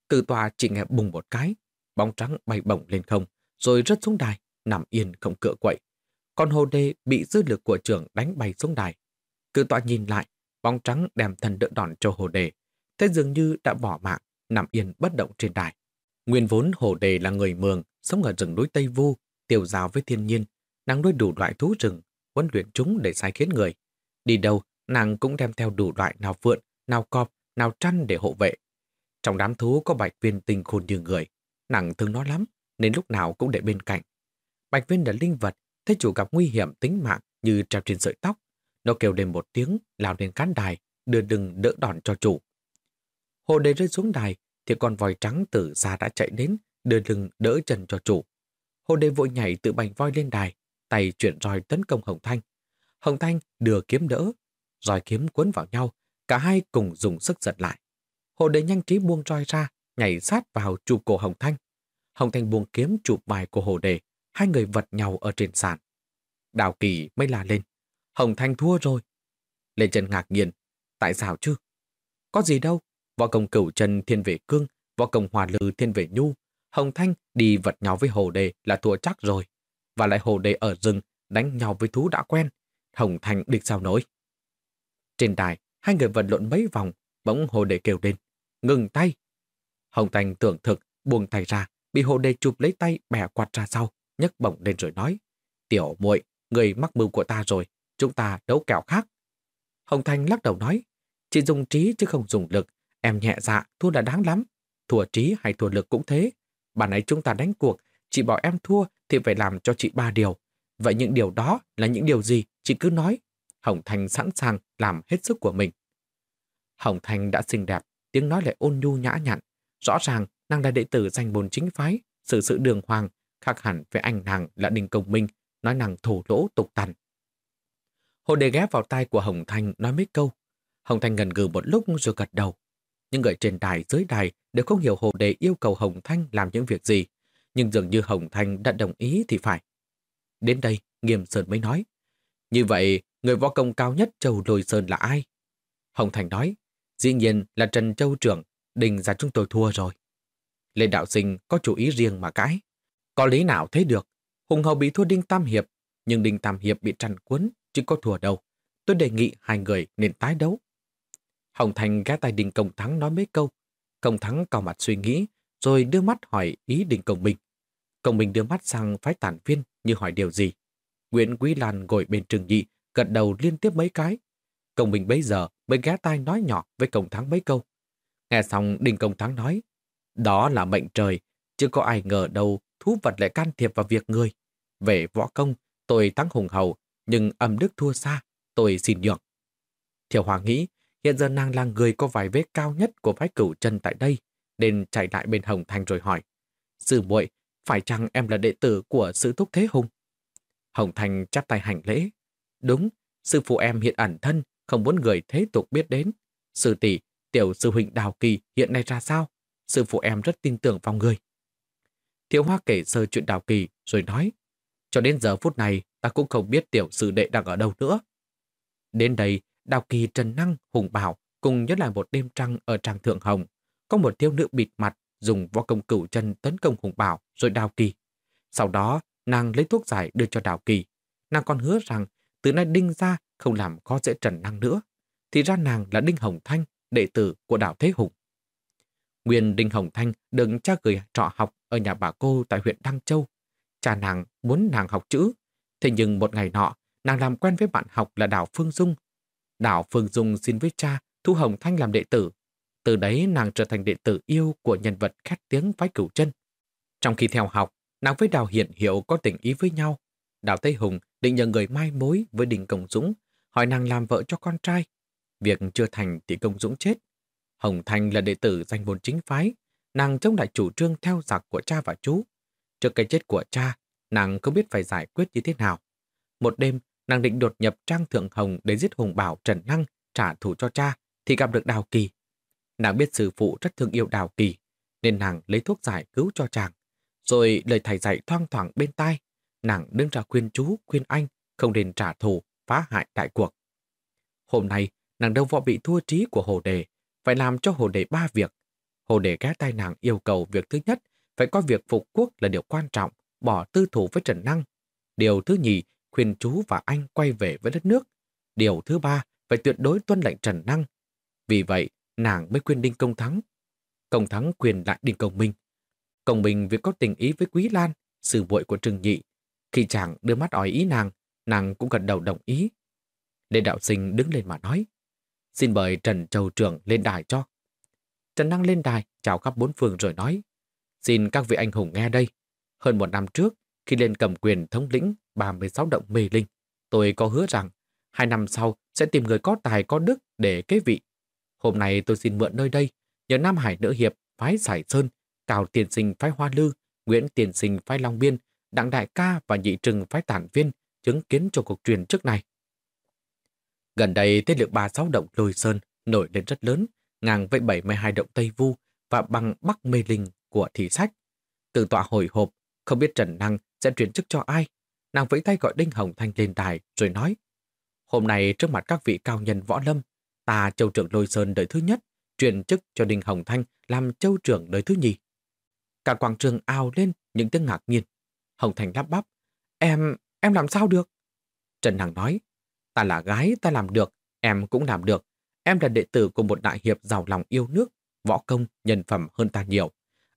Từ tòa chỉ nghe bùng một cái, bóng trắng bay bổng lên không, rồi rớt xuống đài, nằm yên không cựa quậy. Còn hồ đê bị dư lực của trưởng đánh bay xuống đài. Cự tọa nhìn lại, bóng trắng đem thần đỡ đòn cho hồ đề. Thế dường như đã bỏ mạng, nằm yên bất động trên đài. Nguyên vốn hồ đề là người mường, sống ở rừng núi Tây Vu, tiêu giao với thiên nhiên, nàng nuôi đủ loại thú rừng, huấn luyện chúng để sai khiến người. Đi đâu, nàng cũng đem theo đủ loại nào vượn, nào cọp, nào trăn để hộ vệ. Trong đám thú có bạch viên tinh khôn như người, nàng thương nó lắm, nên lúc nào cũng để bên cạnh. Bạch viên là linh vật, thấy chủ gặp nguy hiểm tính mạng như treo trên sợi tóc. Nó kêu lên một tiếng, lao lên cán đài, đưa đừng đỡ đòn cho chủ. Hồ đề rơi xuống đài, thì con voi trắng từ xa đã chạy đến, đưa lưng đỡ chân cho chủ. Hồ đề vội nhảy tự bành voi lên đài, tay chuyển roi tấn công Hồng Thanh. Hồng Thanh đưa kiếm đỡ, roi kiếm cuốn vào nhau, cả hai cùng dùng sức giật lại. Hồ đề nhanh trí buông roi ra, nhảy sát vào chụp cổ Hồng Thanh. Hồng Thanh buông kiếm chụp bài của Hồ đề, hai người vật nhau ở trên sàn. Đào Kỳ mới la lên. Hồng Thanh thua rồi. Lê Trần ngạc nhiên. Tại sao chứ? Có gì đâu. Võ công cửu trần thiên về cương, võ công hòa lư thiên về nhu. Hồng Thanh đi vật nhau với Hồ Đề là thua chắc rồi. Và lại Hồ Đề ở rừng đánh nhau với thú đã quen. Hồng Thanh địch sao nổi. Trên đài, hai người vật lộn mấy vòng, bỗng Hồ Đề kêu lên. Ngừng tay! Hồng Thanh tưởng thực, buông tay ra, bị Hồ Đề chụp lấy tay bẻ quạt ra sau nhấc bổng lên rồi nói, tiểu muội người mắc mưu của ta rồi, chúng ta đấu kẹo khác. Hồng Thanh lắc đầu nói, chỉ dùng trí chứ không dùng lực, em nhẹ dạ, thua là đáng lắm. Thua trí hay thua lực cũng thế. bản ấy chúng ta đánh cuộc, chị bảo em thua thì phải làm cho chị ba điều. Vậy những điều đó là những điều gì, chị cứ nói. Hồng Thanh sẵn sàng làm hết sức của mình. Hồng Thanh đã xinh đẹp, tiếng nói lại ôn nhu nhã nhặn. Rõ ràng, nàng là đệ tử danh môn chính phái, sự sự đường hoàng, khác hẳn với anh nàng là Đinh Công Minh, nói nàng thổ lỗ tục tằn. Hồ đề ghé vào tai của Hồng Thanh nói mấy câu. Hồng Thanh ngần ngừ một lúc rồi gật đầu. Những người trên đài dưới đài đều không hiểu Hồ đề yêu cầu Hồng Thanh làm những việc gì. Nhưng dường như Hồng Thanh đã đồng ý thì phải. Đến đây, Nghiêm Sơn mới nói. Như vậy, người võ công cao nhất Châu Lôi Sơn là ai? Hồng Thành nói, dĩ nhiên là Trần Châu Trưởng, đình ra chúng tôi thua rồi. Lê Đạo Sinh có chủ ý riêng mà cãi. Có lý nào thấy được, Hùng Hầu bị thua Đinh Tam Hiệp, nhưng Đinh Tam Hiệp bị trằn cuốn, chứ có thua đâu. Tôi đề nghị hai người nên tái đấu. Hồng Thành ghé tay Đinh Công Thắng nói mấy câu. Công Thắng cao mặt suy nghĩ, rồi đưa mắt hỏi ý Đinh Công Minh. Công Minh đưa mắt sang phái tản viên như hỏi điều gì. Nguyễn Quý Lan ngồi bên trường nhị, gật đầu liên tiếp mấy cái. Công Minh bây giờ mới ghé tai nói nhỏ với Công Thắng mấy câu. Nghe xong Đinh Công Thắng nói, đó là mệnh trời, chứ có ai ngờ đâu thú vật lại can thiệp vào việc người. Về võ công, tôi thắng hùng hầu, nhưng âm đức thua xa, tôi xin nhượng. Thiều Hoàng nghĩ, hiện giờ nàng là người có vài vết cao nhất của phái cửu chân tại đây, nên chạy lại bên Hồng Thanh rồi hỏi. Sư muội phải chăng em là đệ tử của sư thúc Thế Hùng? Hồng Thanh chắp tay hành lễ. Đúng, sư phụ em hiện ẩn thân, không muốn người thế tục biết đến. Sư tỷ, tiểu sư huynh Đào Kỳ hiện nay ra sao? Sư phụ em rất tin tưởng vào người. Thiếu Hoa kể sơ chuyện Đào Kỳ rồi nói, cho đến giờ phút này ta cũng không biết tiểu sư đệ đang ở đâu nữa. Đến đây, Đào Kỳ Trần Năng, Hùng Bảo cùng nhớ lại một đêm trăng ở Tràng Thượng Hồng. Có một thiếu nữ bịt mặt dùng võ công cửu chân tấn công Hùng Bảo rồi Đào Kỳ. Sau đó, nàng lấy thuốc giải đưa cho Đào Kỳ. Nàng còn hứa rằng từ nay Đinh ra không làm khó dễ Trần Năng nữa. Thì ra nàng là Đinh Hồng Thanh, đệ tử của Đào Thế Hùng. Nguyên Đinh Hồng Thanh được cha gửi trọ học ở nhà bà cô tại huyện Đăng Châu. Cha nàng muốn nàng học chữ. Thế nhưng một ngày nọ, nàng làm quen với bạn học là Đào Phương Dung. Đào Phương Dung xin với cha thu Hồng Thanh làm đệ tử. Từ đấy nàng trở thành đệ tử yêu của nhân vật khét tiếng phái cửu chân. Trong khi theo học, nàng với Đào Hiện Hiệu có tình ý với nhau. Đào Tây Hùng định nhờ người mai mối với Đình Công Dũng, hỏi nàng làm vợ cho con trai. Việc chưa thành thì Công Dũng chết. Hồng Thanh là đệ tử danh môn chính phái, nàng chống lại chủ trương theo giặc của cha và chú. Trước cái chết của cha, nàng không biết phải giải quyết như thế nào. Một đêm, nàng định đột nhập trang thượng hồng để giết hùng bảo Trần Năng trả thù cho cha, thì gặp được Đào Kỳ. Nàng biết sư phụ rất thương yêu Đào Kỳ, nên nàng lấy thuốc giải cứu cho chàng. Rồi lời thầy dạy thoang thoảng bên tai, nàng đứng ra khuyên chú, khuyên anh không nên trả thù, phá hại đại cuộc. Hôm nay, nàng đâu võ bị thua trí của hồ đề, phải làm cho hồ đề ba việc. Hồ đề ghé tai nàng yêu cầu việc thứ nhất, phải coi việc phục quốc là điều quan trọng, bỏ tư thủ với Trần Năng. Điều thứ nhì, khuyên chú và anh quay về với đất nước. Điều thứ ba, phải tuyệt đối tuân lệnh Trần Năng. Vì vậy, nàng mới khuyên Đinh Công Thắng. Công Thắng quyền lại Đinh Công Minh. Công Minh vì có tình ý với Quý Lan, sư vội của Trừng Nhị. Khi chàng đưa mắt hỏi ý nàng, nàng cũng gật đầu đồng ý. Lê Đạo Sinh đứng lên mà nói. Xin mời Trần Châu Trưởng lên đài cho. Trần Năng lên đài, chào khắp bốn phương rồi nói. Xin các vị anh hùng nghe đây. Hơn một năm trước, khi lên cầm quyền thống lĩnh 36 động mê linh, tôi có hứa rằng hai năm sau sẽ tìm người có tài có đức để kế vị. Hôm nay tôi xin mượn nơi đây, nhờ Nam Hải Nữ Hiệp, phái Sải Sơn, Cào Tiền Sinh phái Hoa Lư, Nguyễn Tiền Sinh phái Long Biên, Đặng Đại Ca và Nhị Trừng phái Tản Viên chứng kiến cho cuộc truyền trước này. Gần đây, thế lực 36 động lôi sơn nổi lên rất lớn, ngang với 72 động Tây Vu và bằng Bắc Mê Linh của thị sách. Từ tọa hồi hộp, không biết Trần Năng sẽ truyền chức cho ai. Nàng vẫy tay gọi Đinh Hồng Thanh lên đài rồi nói Hôm nay trước mặt các vị cao nhân võ lâm, ta châu trưởng lôi sơn đời thứ nhất, truyền chức cho Đinh Hồng Thanh làm châu trưởng đời thứ nhì. Cả quảng trường ào lên những tiếng ngạc nhiên. Hồng Thành lắp bắp. Em, em làm sao được? Trần Hằng nói, ta là gái, ta làm được, em cũng làm được. Em là đệ tử của một đại hiệp giàu lòng yêu nước, võ công, nhân phẩm hơn ta nhiều.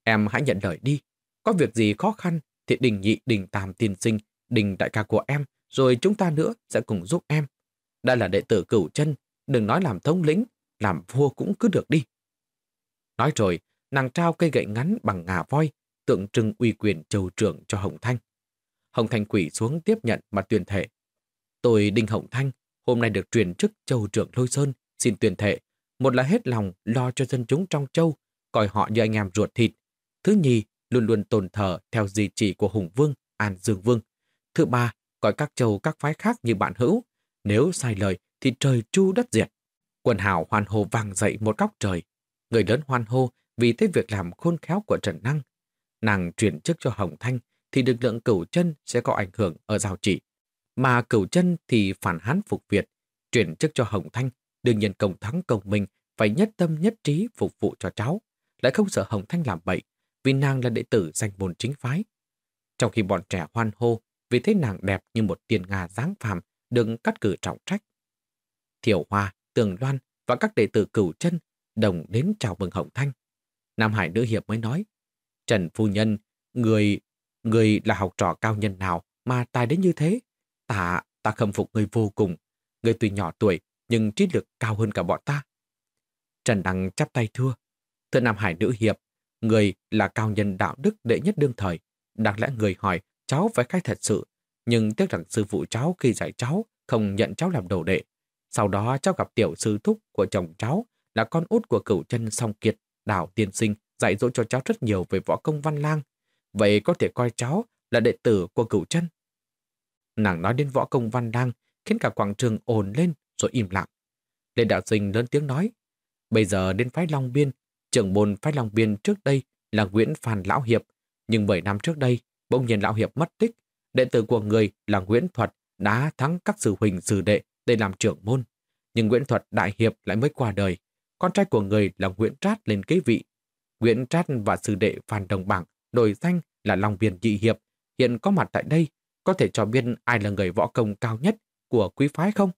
Em hãy nhận lời đi. Có việc gì khó khăn thì đình nhị, đình tam tiên sinh, đình đại ca của em, rồi chúng ta nữa sẽ cùng giúp em. Đã là đệ tử cửu chân, đừng nói làm thống lĩnh, làm vua cũng cứ được đi. Nói rồi, nàng trao cây gậy ngắn bằng ngà voi, tượng trưng uy quyền châu trưởng cho Hồng Thanh. Hồng Thanh quỷ xuống tiếp nhận mà tuyên thệ. Tôi Đinh Hồng Thanh, hôm nay được truyền chức châu trưởng Lôi Sơn, xin tuyên thệ. Một là hết lòng lo cho dân chúng trong châu, coi họ như anh em ruột thịt. Thứ nhì, luôn luôn tồn thờ theo di chỉ của Hùng Vương, An Dương Vương. Thứ ba, coi các châu các phái khác như bạn hữu. Nếu sai lời thì trời chu đất diệt. Quần hào hoan hô vang dậy một góc trời. Người lớn hoan hô vì thấy việc làm khôn khéo của Trần Năng. Nàng chuyển chức cho Hồng Thanh thì lực lượng cửu chân sẽ có ảnh hưởng ở giao chỉ. Mà cửu chân thì phản hán phục Việt, chuyển chức cho Hồng Thanh, đương nhiên công thắng công minh phải nhất tâm nhất trí phục vụ cho cháu, lại không sợ Hồng Thanh làm bậy, vì nàng là đệ tử danh môn chính phái. Trong khi bọn trẻ hoan hô vì thế nàng đẹp như một tiền Nga dáng phàm đừng cắt cử trọng trách. Thiểu Hoa, Tường Loan và các đệ tử cửu chân đồng đến chào mừng Hồng Thanh. Nam Hải nữ hiệp mới nói, Trần Phu Nhân, người, người là học trò cao nhân nào mà tài đến như thế? Ta, ta khâm phục người vô cùng. Người tuy nhỏ tuổi, nhưng trí lực cao hơn cả bọn ta. Trần Đăng chắp tay thưa. Thưa Nam Hải nữ hiệp, người là cao nhân đạo đức đệ nhất đương thời. Đáng lẽ người hỏi, cháu phải khai thật sự. Nhưng tiếc rằng sư phụ cháu khi dạy cháu không nhận cháu làm đồ đệ. Sau đó cháu gặp tiểu sư thúc của chồng cháu là con út của cửu chân song kiệt, đảo tiên sinh, dạy dỗ cho cháu rất nhiều về võ công văn lang. Vậy có thể coi cháu là đệ tử của cửu chân. Nàng nói đến võ công văn đăng khiến cả quảng trường ồn lên rồi im lặng. Lê Đạo Sinh lớn tiếng nói, bây giờ đến phái Long Biên, trưởng môn phái Long Biên trước đây là Nguyễn Phan Lão Hiệp, nhưng 7 năm trước đây, bỗng nhiên Lão Hiệp mất tích, đệ tử của người là Nguyễn Thuật đã thắng các sư huỳnh sư đệ để làm trưởng môn. Nhưng Nguyễn Thuật Đại Hiệp lại mới qua đời. Con trai của người là Nguyễn Trát lên kế vị. Nguyễn Trát và sư đệ Phan Đồng Bảng đổi danh là Long Biên Dị Hiệp, hiện có mặt tại đây, có thể cho biết ai là người võ công cao nhất của quý phái không?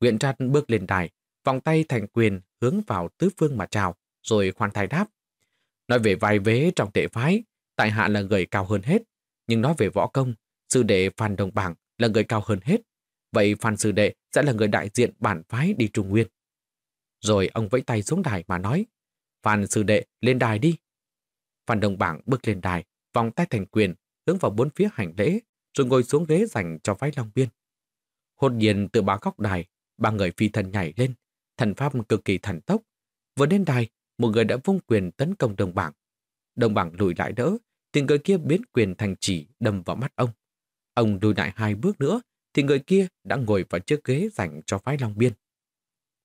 Nguyễn Trăn bước lên đài, vòng tay thành quyền hướng vào tứ phương mà chào, rồi khoan thai đáp. Nói về vai vế trong tệ phái, tại hạ là người cao hơn hết, nhưng nói về võ công, sư đệ Phan Đồng Bảng là người cao hơn hết. Vậy Phan sư đệ sẽ là người đại diện bản phái đi Trung Nguyên. Rồi ông vẫy tay xuống đài mà nói, Phan sư đệ lên đài đi. Phan Đồng Bảng bước lên đài, vòng tay thành quyền, hướng vào bốn phía hành lễ, rồi ngồi xuống ghế dành cho phái Long Biên. Hôn nhiên từ ba góc đài, ba người phi thần nhảy lên, thần pháp cực kỳ thần tốc. Vừa đến đài, một người đã vung quyền tấn công đồng bảng. Đồng bảng lùi lại đỡ, thì người kia biến quyền thành chỉ đâm vào mắt ông. Ông lùi lại hai bước nữa, thì người kia đã ngồi vào chiếc ghế dành cho phái Long Biên.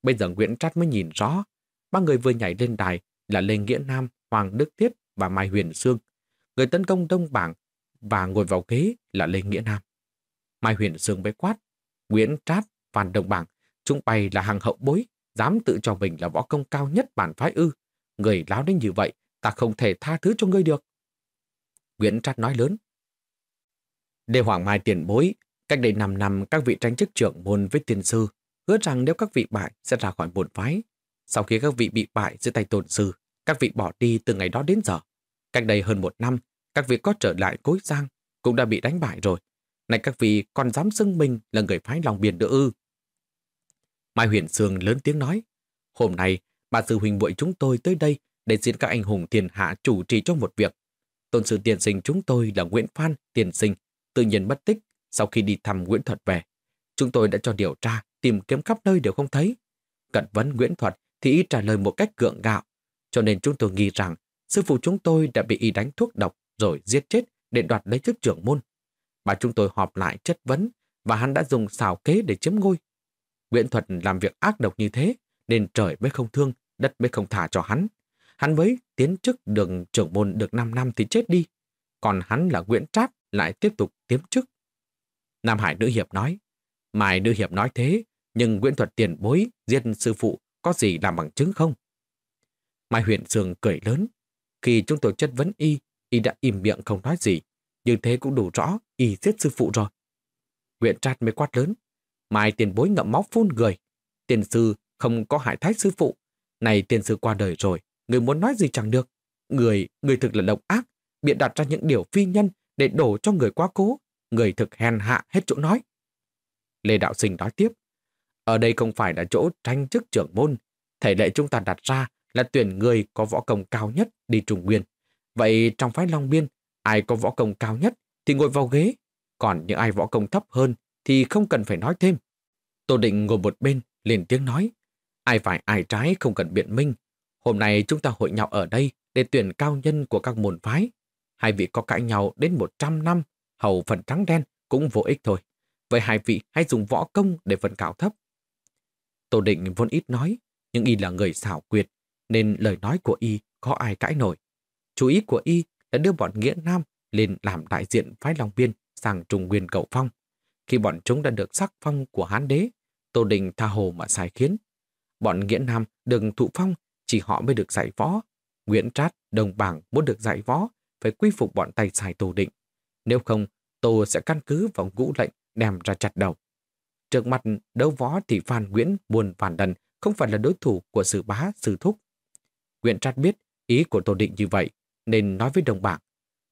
Bây giờ Nguyễn Trát mới nhìn rõ, ba người vừa nhảy lên đài là Lê Nghĩa Nam, Hoàng Đức Tiết và Mai Huyền Sương. Người tấn công đông bảng và ngồi vào ghế là Lê Nghĩa Nam. Mai Huyền Sương bế quát, Nguyễn Trát, Phan Đồng Bảng, chúng bay là hàng hậu bối, dám tự cho mình là võ công cao nhất bản phái ư. Người láo đến như vậy, ta không thể tha thứ cho ngươi được. Nguyễn Trát nói lớn. Đề Hoàng Mai tiền bối, cách đây 5 năm các vị tranh chức trưởng môn với tiền sư, hứa rằng nếu các vị bại sẽ ra khỏi môn phái. Sau khi các vị bị bại dưới tay tổn sư, các vị bỏ đi từ ngày đó đến giờ. Cách đây hơn một năm, các vị có trở lại cối giang, cũng đã bị đánh bại rồi. Này các vị còn dám xưng mình là người phái lòng biển nữa ư. Mai Huyền Sương lớn tiếng nói, hôm nay bà sư huynh muội chúng tôi tới đây để diễn các anh hùng tiền hạ chủ trì cho một việc. Tôn sư tiền sinh chúng tôi là Nguyễn Phan, tiền sinh, tự nhiên mất tích sau khi đi thăm Nguyễn Thuật về. Chúng tôi đã cho điều tra, tìm kiếm khắp nơi đều không thấy. Cận vấn Nguyễn Thuật thì y trả lời một cách gượng gạo, cho nên chúng tôi nghi rằng sư phụ chúng tôi đã bị y đánh thuốc độc rồi giết chết để đoạt lấy chức trưởng môn. Bà chúng tôi họp lại chất vấn và hắn đã dùng xào kế để chiếm ngôi. Nguyễn Thuật làm việc ác độc như thế nên trời mới không thương, đất mới không thả cho hắn. Hắn mới tiến chức đường trưởng môn được 5 năm thì chết đi. Còn hắn là Nguyễn Tráp lại tiếp tục tiếm chức. Nam Hải Nữ Hiệp nói, Mai Nữ Hiệp nói thế, nhưng Nguyễn Thuật tiền bối, giết sư phụ có gì làm bằng chứng không? Mai huyện sường cười lớn. Khi chúng tôi chất vấn y, y đã im miệng không nói gì. nhưng thế cũng đủ rõ, y giết sư phụ rồi. Huyện Trát mới quát lớn. Mai tiền bối ngậm máu phun người. Tiền sư không có hại thái sư phụ. Này tiền sư qua đời rồi, người muốn nói gì chẳng được. Người, người thực là độc ác, biện đặt ra những điều phi nhân để đổ cho người quá cố. Người thực hèn hạ hết chỗ nói. Lê Đạo Sinh nói tiếp. Ở đây không phải là chỗ tranh chức trưởng môn. Thể lệ chúng ta đặt ra là tuyển người có võ công cao nhất đi trùng nguyên. Vậy trong phái Long Biên, ai có võ công cao nhất thì ngồi vào ghế. Còn những ai võ công thấp hơn thì không cần phải nói thêm. Tô Định ngồi một bên, liền tiếng nói. Ai phải ai trái không cần biện minh. Hôm nay chúng ta hội nhau ở đây để tuyển cao nhân của các môn phái. Hai vị có cãi nhau đến 100 năm, hầu phần trắng đen cũng vô ích thôi. Vậy hai vị hãy dùng võ công để phần cao thấp. Tô Định vốn ít nói, nhưng y là người xảo quyệt, nên lời nói của y có ai cãi nổi. Chú ý của y đã đưa bọn Nghĩa Nam lên làm đại diện phái Long Biên sang Trung Nguyên Cậu Phong. Khi bọn chúng đã được sắc phong của Hán Đế, Tô Định tha hồ mà sai khiến. Bọn Nghĩa Nam đừng thụ phong, chỉ họ mới được dạy võ. Nguyễn Trát, Đồng Bảng muốn được dạy võ, phải quy phục bọn tay xài Tô Định. Nếu không, Tô sẽ căn cứ vào ngũ lệnh đem ra chặt đầu. Trước mặt đấu võ thì Phan Nguyễn buồn phản đần không phải là đối thủ của sự bá, sự thúc. Nguyễn Trát biết ý của Tô Định như vậy, nên nói với đồng bảng.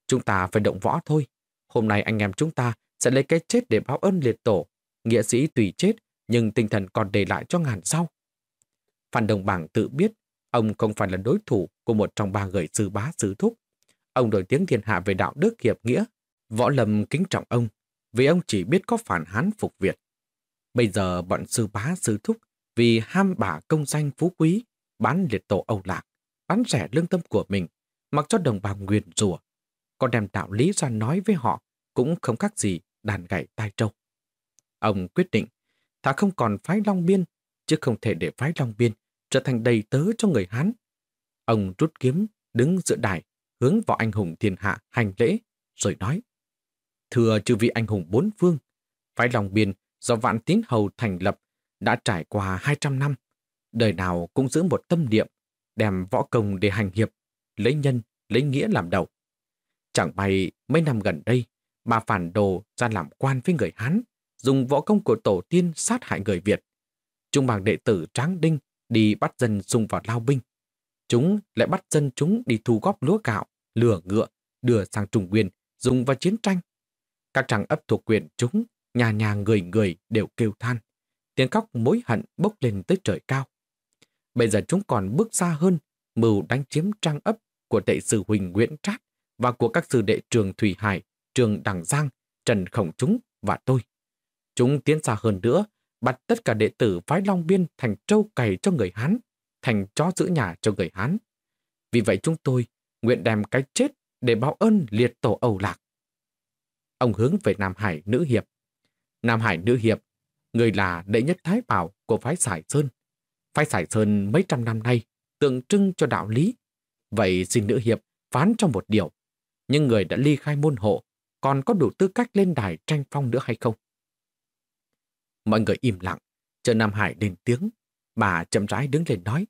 Chúng ta phải động võ thôi. Hôm nay anh em chúng ta sẽ lấy cái chết để báo ơn liệt tổ. Nghĩa sĩ tùy chết, nhưng tinh thần còn để lại cho ngàn sau. Phan Đồng Bảng tự biết, ông không phải là đối thủ của một trong ba người sư bá sư thúc. Ông nổi tiếng thiên hạ về đạo đức hiệp nghĩa. Võ Lâm kính trọng ông, vì ông chỉ biết có phản hán phục Việt. Bây giờ bọn sư bá sư thúc vì ham bả công danh phú quý, bán liệt tổ Âu Lạc, bán rẻ lương tâm của mình, mặc cho đồng bào nguyền rủa. Còn đem đạo lý ra nói với họ cũng không khác gì đàn gậy tai trâu. Ông quyết định, thà không còn phái Long Biên, chứ không thể để phái Long Biên trở thành đầy tớ cho người Hán. Ông rút kiếm, đứng giữa đài, hướng vào anh hùng thiên hạ hành lễ, rồi nói. Thưa chư vị anh hùng bốn phương, phái Long Biên do Vạn Tín Hầu thành lập đã trải qua 200 năm. Đời nào cũng giữ một tâm niệm, đem võ công để hành hiệp, lấy nhân, lấy nghĩa làm đầu. Chẳng may mấy năm gần đây, bà phản đồ ra làm quan với người Hán, dùng võ công của tổ tiên sát hại người Việt. Trung bằng đệ tử Tráng Đinh đi bắt dân xung vào lao binh. Chúng lại bắt dân chúng đi thu góp lúa gạo, lừa ngựa, đưa sang Trung Nguyên, dùng vào chiến tranh. Các tràng ấp thuộc quyền chúng, nhà nhà người người đều kêu than. Tiếng khóc mối hận bốc lên tới trời cao. Bây giờ chúng còn bước xa hơn, mưu đánh chiếm trang ấp của đệ sư Huỳnh Nguyễn trác và của các sư đệ trường Thủy Hải, trường Đằng Giang, Trần Khổng Chúng và tôi. Chúng tiến xa hơn nữa, bắt tất cả đệ tử phái Long Biên thành trâu cày cho người Hán, thành chó giữ nhà cho người Hán. Vì vậy chúng tôi nguyện đem cái chết để báo ơn liệt tổ Âu Lạc. Ông hướng về Nam Hải Nữ Hiệp. Nam Hải Nữ Hiệp, người là đệ nhất thái bảo của phái Sải Sơn. Phái Sải Sơn mấy trăm năm nay tượng trưng cho đạo lý. Vậy xin Nữ Hiệp phán trong một điều. Nhưng người đã ly khai môn hộ còn có đủ tư cách lên đài tranh phong nữa hay không? Mọi người im lặng, chờ Nam Hải lên tiếng. Bà chậm rãi đứng lên nói.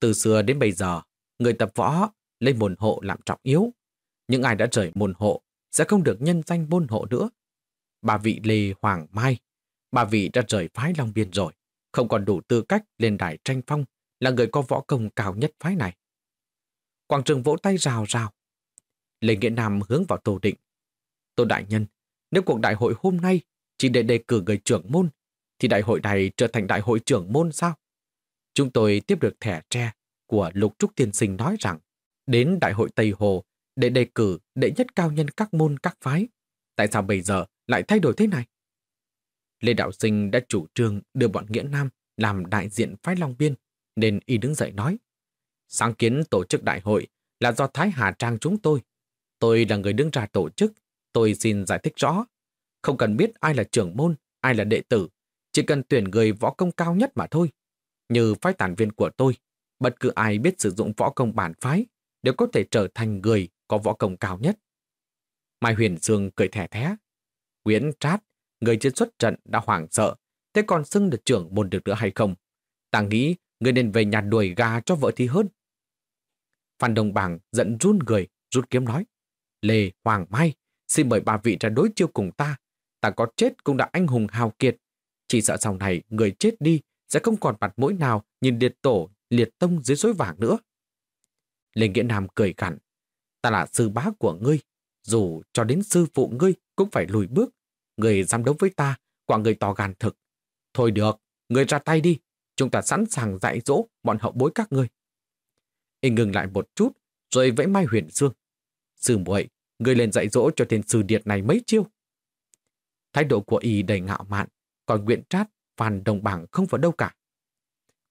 Từ xưa đến bây giờ, người tập võ lấy môn hộ làm trọng yếu. Những ai đã rời môn hộ sẽ không được nhân danh môn hộ nữa. Bà vị Lê Hoàng Mai, bà vị đã rời phái Long Biên rồi, không còn đủ tư cách lên đài tranh phong, là người có võ công cao nhất phái này. Quảng trường vỗ tay rào rào. Lê Nghĩa Nam hướng vào Tô Định. Tô Đại Nhân, nếu cuộc đại hội hôm nay chỉ để đề cử người trưởng môn, thì đại hội này trở thành đại hội trưởng môn sao? Chúng tôi tiếp được thẻ tre của Lục Trúc Tiên Sinh nói rằng đến đại hội Tây Hồ để đề cử đệ nhất cao nhân các môn các phái. Tại sao bây giờ lại thay đổi thế này? Lê Đạo Sinh đã chủ trương đưa bọn Nghĩa Nam làm đại diện phái Long Biên, nên y đứng dậy nói. Sáng kiến tổ chức đại hội là do Thái Hà Trang chúng tôi. Tôi là người đứng ra tổ chức, tôi xin giải thích rõ. Không cần biết ai là trưởng môn, ai là đệ tử, chỉ cần tuyển người võ công cao nhất mà thôi. Như phái tản viên của tôi, bất cứ ai biết sử dụng võ công bản phái đều có thể trở thành người có võ công cao nhất. Mai Huyền Dương cười thẻ thé. Nguyễn Trát, người trên xuất trận đã hoảng sợ, thế còn xưng được trưởng môn được nữa hay không? Ta nghĩ người nên về nhà đuổi gà cho vợ thì hơn. Phan Đồng Bảng giận run người, rút kiếm nói. Lê Hoàng Mai, xin mời bà vị ra đối chiêu cùng ta. Ta có chết cũng đã anh hùng hào kiệt. Chỉ sợ sau này người chết đi sẽ không còn mặt mũi nào nhìn liệt tổ, liệt tông dưới suối vàng nữa. Lê Nghĩa Nam cười gằn. Ta là sư bá của ngươi. Dù cho đến sư phụ ngươi cũng phải lùi bước. Người dám đấu với ta, quả người to gan thực. Thôi được, người ra tay đi. Chúng ta sẵn sàng dạy dỗ bọn hậu bối các ngươi. Y ngừng lại một chút, rồi vẫy mai huyền dương. Sư muội, người lên dạy dỗ cho tên sư điệt này mấy chiêu. Thái độ của y đầy ngạo mạn, còn Nguyễn Trát, Phan Đồng Bảng không vào đâu cả.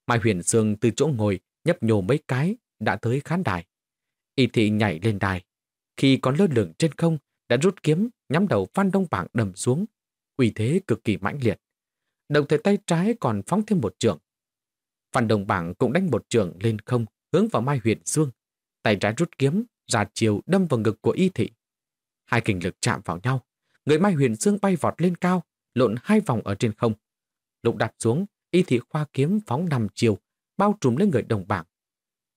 Mai Huyền Dương từ chỗ ngồi nhấp nhô mấy cái đã tới khán đài. Y thị nhảy lên đài. Khi còn lơ lửng trên không, đã rút kiếm nhắm đầu Phan Đông Bảng đầm xuống. uy thế cực kỳ mãnh liệt. Đồng thời tay trái còn phóng thêm một trường. Phan Đồng Bảng cũng đánh một trường lên không hướng vào Mai Huyền Dương. Tay trái rút kiếm ra chiều đâm vào ngực của Y thị. Hai kình lực chạm vào nhau. Người Mai Huyền Dương bay vọt lên cao, lộn hai vòng ở trên không. lục đặt xuống, y thị khoa kiếm phóng năm chiều, bao trùm lên người đồng bảng.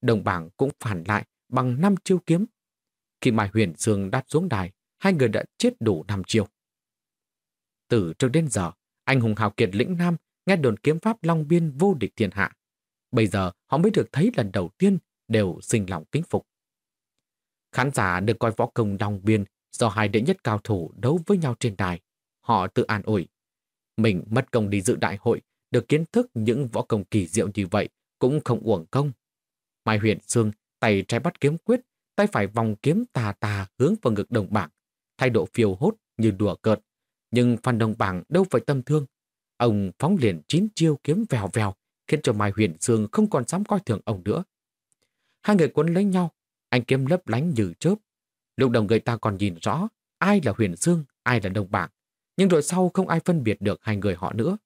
Đồng bảng cũng phản lại bằng năm chiêu kiếm. Khi Mai Huyền Dương đáp xuống đài, hai người đã chết đủ năm chiều. Từ trước đến giờ, anh hùng hào kiệt lĩnh Nam nghe đồn kiếm pháp Long Biên vô địch thiên hạ. Bây giờ họ mới được thấy lần đầu tiên đều sinh lòng kính phục. Khán giả được coi võ công Long Biên do hai đệ nhất cao thủ đấu với nhau trên đài. Họ tự an ủi. Mình mất công đi dự đại hội, được kiến thức những võ công kỳ diệu như vậy cũng không uổng công. Mai huyền xương, tay trái bắt kiếm quyết, tay phải vòng kiếm tà tà hướng vào ngực đồng bảng, thay độ phiêu hốt như đùa cợt. Nhưng Phan Đồng Bảng đâu phải tâm thương. Ông phóng liền chín chiêu kiếm vèo vèo, khiến cho Mai Huyền Sương không còn dám coi thường ông nữa. Hai người cuốn lấy nhau, anh kiếm lấp lánh như chớp. Lúc đầu người ta còn nhìn rõ ai là Huyền Sương, ai là Đồng Bảng, nhưng rồi sau không ai phân biệt được hai người họ nữa.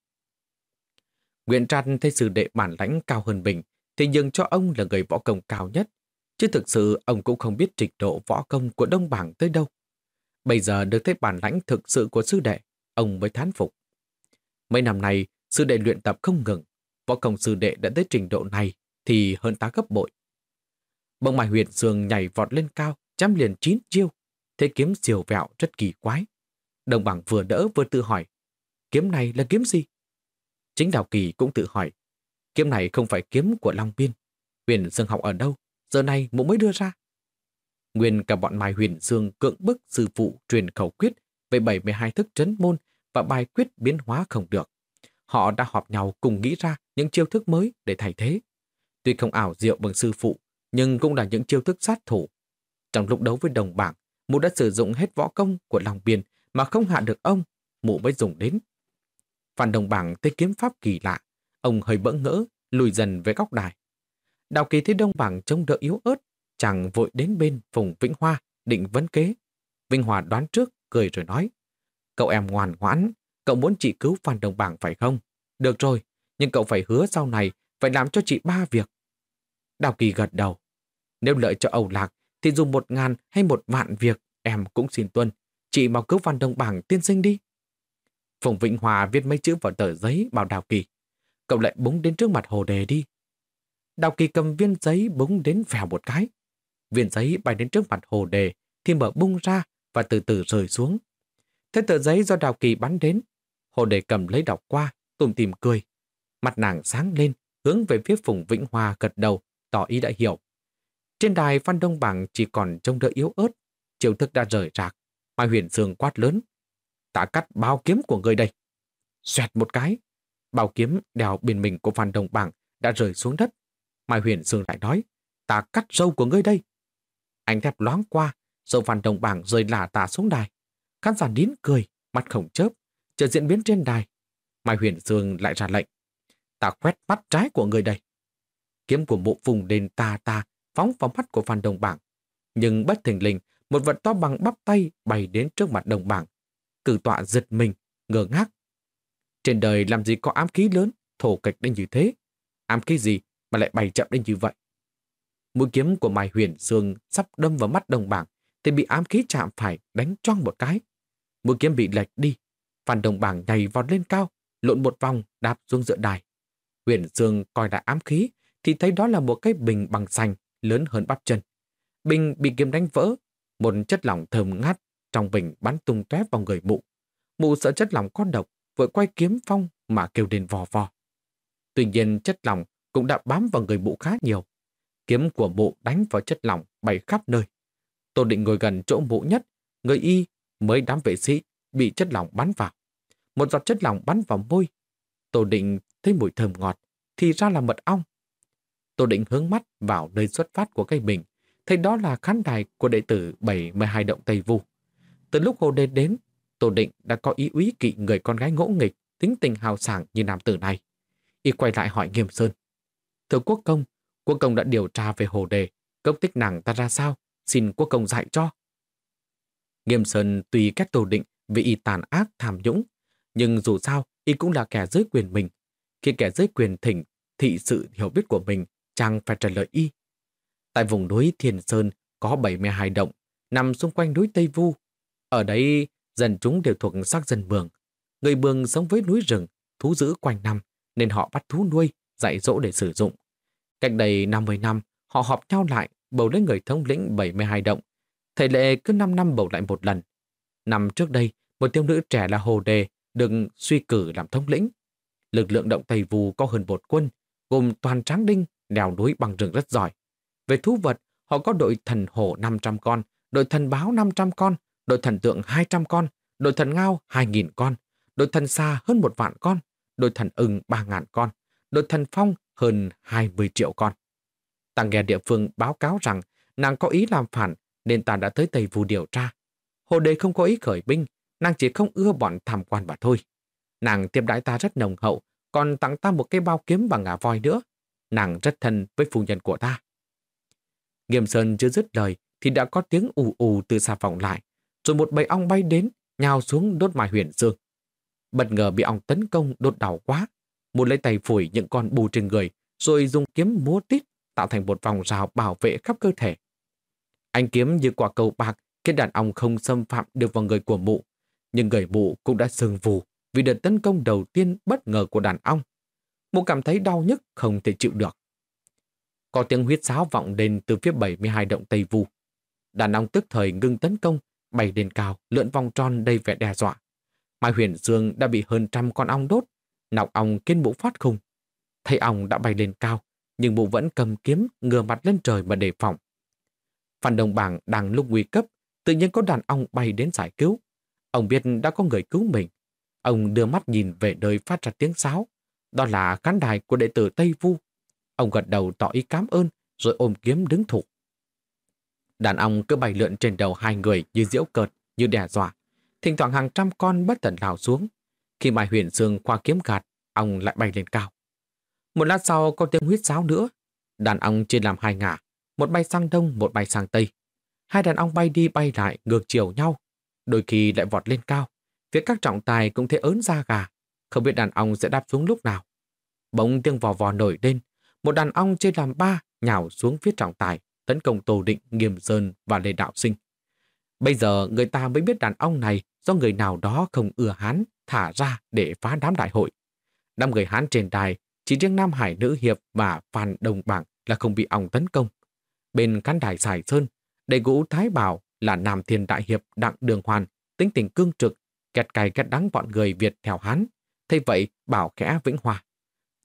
Nguyễn Trăn thấy sự đệ bản lãnh cao hơn mình, thì dừng cho ông là người võ công cao nhất, chứ thực sự ông cũng không biết trình độ võ công của Đông Bảng tới đâu. Bây giờ được thấy bản lãnh thực sự của sư đệ, ông mới thán phục. Mấy năm nay, sư đệ luyện tập không ngừng, võ công sư đệ đã tới trình độ này thì hơn tá gấp bội. Bông mài huyền sương nhảy vọt lên cao, chăm liền chín chiêu, thế kiếm siêu vẹo rất kỳ quái. Đồng bằng vừa đỡ vừa tự hỏi, kiếm này là kiếm gì? Chính Đào Kỳ cũng tự hỏi, kiếm này không phải kiếm của Long Biên. Huyền Dương học ở đâu? Giờ này mụ mới đưa ra. Nguyên cả bọn Mai Huyền Dương cưỡng bức sư phụ truyền khẩu quyết về 72 thức trấn môn và bài quyết biến hóa không được. Họ đã họp nhau cùng nghĩ ra những chiêu thức mới để thay thế. Tuy không ảo diệu bằng sư phụ, nhưng cũng là những chiêu thức sát thủ. Trong lúc đấu với đồng bảng, mụ đã sử dụng hết võ công của Long Biên mà không hạ được ông, mụ mới dùng đến. Phan đồng bảng thấy kiếm pháp kỳ lạ, ông hơi bỡ ngỡ, lùi dần về góc đài. Đào kỳ thấy đông bảng trông đỡ yếu ớt, chàng vội đến bên Phùng Vĩnh Hoa, định vấn kế. Vinh Hòa đoán trước, cười rồi nói. Cậu em ngoan ngoãn, cậu muốn chị cứu Phan Đồng Bảng phải không? Được rồi, nhưng cậu phải hứa sau này phải làm cho chị ba việc. Đào Kỳ gật đầu. Nếu lợi cho Âu Lạc, thì dùng một ngàn hay một vạn việc, em cũng xin tuân. Chị mau cứu Phan Đồng Bảng tiên sinh đi. Phùng Vĩnh Hòa viết mấy chữ vào tờ giấy bảo Đào Kỳ. Cậu lại búng đến trước mặt hồ đề đi. Đào Kỳ cầm viên giấy búng đến vèo một cái. Viên giấy bay đến trước mặt hồ đề, thì mở bung ra và từ từ rơi xuống. Thế tờ giấy do Đào Kỳ bắn đến, hồ đề cầm lấy đọc qua, tùm tìm cười. Mặt nàng sáng lên, hướng về phía Phùng Vĩnh Hoa gật đầu, tỏ ý đã hiểu. Trên đài Phan Đông bằng chỉ còn trông đỡ yếu ớt, chiều thức đã rời rạc. Mai huyền dương quát lớn. Ta cắt bao kiếm của người đây. Xoẹt một cái. Bao kiếm đèo bên mình của Phan Đông bằng đã rơi xuống đất. Mai huyền dương lại nói. Ta cắt râu của ngươi đây. Anh thép loáng qua, râu Phan Đông bằng rơi lả tả xuống đài. Khán giả nín cười, mắt khổng chớp, chờ diễn biến trên đài. Mai huyền dương lại ra lệnh. Ta khoét mắt trái của người đây. Kiếm của mộ vùng đền ta ta phóng vào mắt của Phan Đồng Bảng. Nhưng bất thình lình, một vật to bằng bắp tay bay đến trước mặt Đồng Bảng. Cử tọa giật mình, ngờ ngác. Trên đời làm gì có ám khí lớn, thổ kịch đến như thế? Ám khí gì mà lại bay chậm đến như vậy? Mũi kiếm của Mai Huyền Dương sắp đâm vào mắt Đồng Bảng thì bị ám khí chạm phải đánh choang một cái. Mũi kiếm bị lệch đi. Phan Đồng Bảng nhảy vọt lên cao, lộn một vòng đạp xuống giữa đài. Huyền Dương coi lại ám khí thì thấy đó là một cái bình bằng xanh lớn hơn bắp chân. Bình bị kiếm đánh vỡ, một chất lỏng thơm ngát trong bình bắn tung tóe vào người mụ. Mụ sợ chất lỏng có độc, vội quay kiếm phong mà kêu đến vò vò. Tuy nhiên chất lỏng cũng đã bám vào người mụ khá nhiều. Kiếm của mụ đánh vào chất lỏng bay khắp nơi. Tô định ngồi gần chỗ mụ nhất, người y mới đám vệ sĩ bị chất lỏng bắn vào. Một giọt chất lỏng bắn vào môi. Tô định thấy mùi thơm ngọt, thì ra là mật ong. Tô định hướng mắt vào nơi xuất phát của cây bình, thấy đó là khán đài của đệ tử 72 động Tây Vu. Từ lúc hồ Đê đến, Tô định đã có ý úy kỵ người con gái ngỗ nghịch, tính tình hào sảng như nam tử này. Y quay lại hỏi Nghiêm Sơn. Thưa quốc công, quốc công đã điều tra về hồ đề, công tích nàng ta ra sao, xin quốc công dạy cho. Nghiêm Sơn tùy cách Tô định vì y tàn ác tham nhũng, nhưng dù sao, y cũng là kẻ dưới quyền mình. Khi kẻ dưới quyền thỉnh thị sự hiểu biết của mình, chàng phải trả lời y. Tại vùng núi Thiền Sơn có 72 động, nằm xung quanh núi Tây Vu. Ở đây, dân chúng đều thuộc sắc dân Mường. Người Mường sống với núi rừng, thú giữ quanh năm, nên họ bắt thú nuôi, dạy dỗ để sử dụng. Cách đây 50 năm, họ họp nhau lại, bầu lấy người thống lĩnh 72 động. Thầy lệ cứ 5 năm bầu lại một lần. Năm trước đây, một thiếu nữ trẻ là Hồ Đề được suy cử làm thống lĩnh. Lực lượng động Tây Vù có hơn một quân, gồm toàn tráng đinh, đèo núi bằng rừng rất giỏi. Về thú vật, họ có đội thần hổ 500 con, đội thần báo 500 con, đội thần tượng 200 con, đội thần ngao 2.000 con, đội thần xa hơn một vạn con, đội thần ưng 3.000 con, đội thần phong hơn 20 triệu con. Ta nghe địa phương báo cáo rằng nàng có ý làm phản nên ta đã tới Tây Vù điều tra. Hồ đề không có ý khởi binh, nàng chỉ không ưa bọn tham quan mà thôi. Nàng tiếp đãi ta rất nồng hậu, còn tặng ta một cái bao kiếm bằng ngà voi nữa. Nàng rất thân với phu nhân của ta. Nghiêm Sơn chưa dứt lời thì đã có tiếng ù ù từ xa vọng lại, rồi một bầy ong bay đến, nhào xuống đốt Mai Huyền Dương. Bất ngờ bị ong tấn công đốt đảo quá, một lấy tay phủi những con bù trên người, rồi dùng kiếm múa tít tạo thành một vòng rào bảo vệ khắp cơ thể. Anh kiếm như quả cầu bạc khiến đàn ong không xâm phạm được vào người của mụ, nhưng người mụ cũng đã sừng vù vì đợt tấn công đầu tiên bất ngờ của đàn ong. Mụ cảm thấy đau nhức không thể chịu được. Có tiếng huyết sáo vọng lên từ phía 72 động Tây Vu. Đàn ong tức thời ngưng tấn công, bay lên cao, lượn vòng tròn đầy vẻ đe dọa. Mai huyền dương đã bị hơn trăm con ong đốt, nọc ong kiên mũ phát khung. Thấy ong đã bay lên cao, nhưng mụ vẫn cầm kiếm ngừa mặt lên trời mà đề phòng. Phan Đồng Bảng đang lúc nguy cấp, tự nhiên có đàn ong bay đến giải cứu. Ông biết đã có người cứu mình. Ông đưa mắt nhìn về nơi phát ra tiếng sáo. Đó là khán đài của đệ tử Tây Vu. Ông gật đầu tỏ ý cảm ơn, rồi ôm kiếm đứng thủ. Đàn ong cứ bay lượn trên đầu hai người như diễu cợt, như đe dọa. Thỉnh thoảng hàng trăm con bất tận lao xuống. Khi Mai Huyền sương qua kiếm gạt, ong lại bay lên cao. Một lát sau có tiếng huyết sáo nữa. Đàn ong chia làm hai ngả, một bay sang đông, một bay sang tây. Hai đàn ong bay đi bay lại ngược chiều nhau, đôi khi lại vọt lên cao. Phía các trọng tài cũng thấy ớn da gà, không biết đàn ong sẽ đáp xuống lúc nào. Bỗng tiếng vò vò nổi lên, một đàn ong trên làm ba nhào xuống phía trọng tài, tấn công Tô Định, Nghiêm Sơn và Lê Đạo Sinh. Bây giờ người ta mới biết đàn ong này do người nào đó không ưa Hán thả ra để phá đám đại hội. Đám người Hán trên đài, chỉ riêng Nam Hải Nữ Hiệp và Phan Đồng Bảng là không bị ong tấn công. Bên khán đài Sài Sơn, đầy ngũ Thái Bảo là Nam Thiên Đại Hiệp Đặng Đường Hoàn, tính tình cương trực, kẹt cày kẹt đắng bọn người Việt theo Hán. Thế vậy, bảo khẽ Vĩnh Hòa.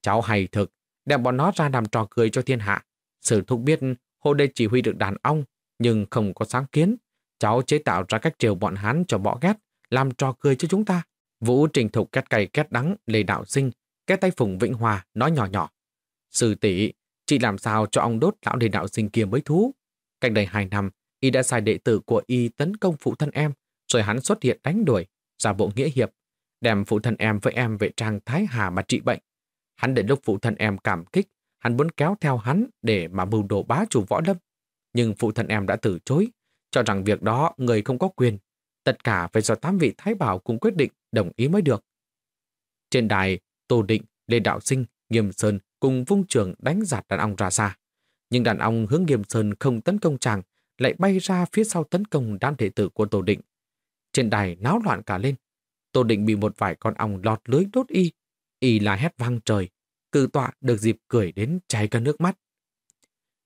Cháu hay thực, đem bọn nó ra làm trò cười cho thiên hạ. Sử thúc biết hồ đây chỉ huy được đàn ong, nhưng không có sáng kiến. Cháu chế tạo ra cách triều bọn Hán cho bỏ ghét, làm trò cười cho chúng ta. Vũ trình thục két cày két đắng, lê đạo sinh, cái tay Phùng Vĩnh Hòa nói nhỏ nhỏ. Sư tỷ chị làm sao cho ông đốt lão lê đạo sinh kia mới thú. Cách đây hai năm, y đã sai đệ tử của y tấn công phụ thân em, rồi hắn xuất hiện đánh đuổi, giả bộ nghĩa hiệp, đem phụ thân em với em về trang Thái Hà mà trị bệnh. Hắn để lúc phụ thân em cảm kích, hắn muốn kéo theo hắn để mà mưu đồ bá chủ võ lâm. Nhưng phụ thân em đã từ chối, cho rằng việc đó người không có quyền. Tất cả phải do tám vị Thái Bảo cùng quyết định đồng ý mới được. Trên đài, Tô Định, Lê Đạo Sinh, Nghiêm Sơn cùng vung trường đánh giạt đàn ong ra xa. Nhưng đàn ong hướng Nghiêm Sơn không tấn công chàng, lại bay ra phía sau tấn công đám đệ tử của Tô Định. Trên đài náo loạn cả lên. Tô Định bị một vài con ong lọt lưới đốt y. Y là hét vang trời. Cự tọa được dịp cười đến cháy cả nước mắt.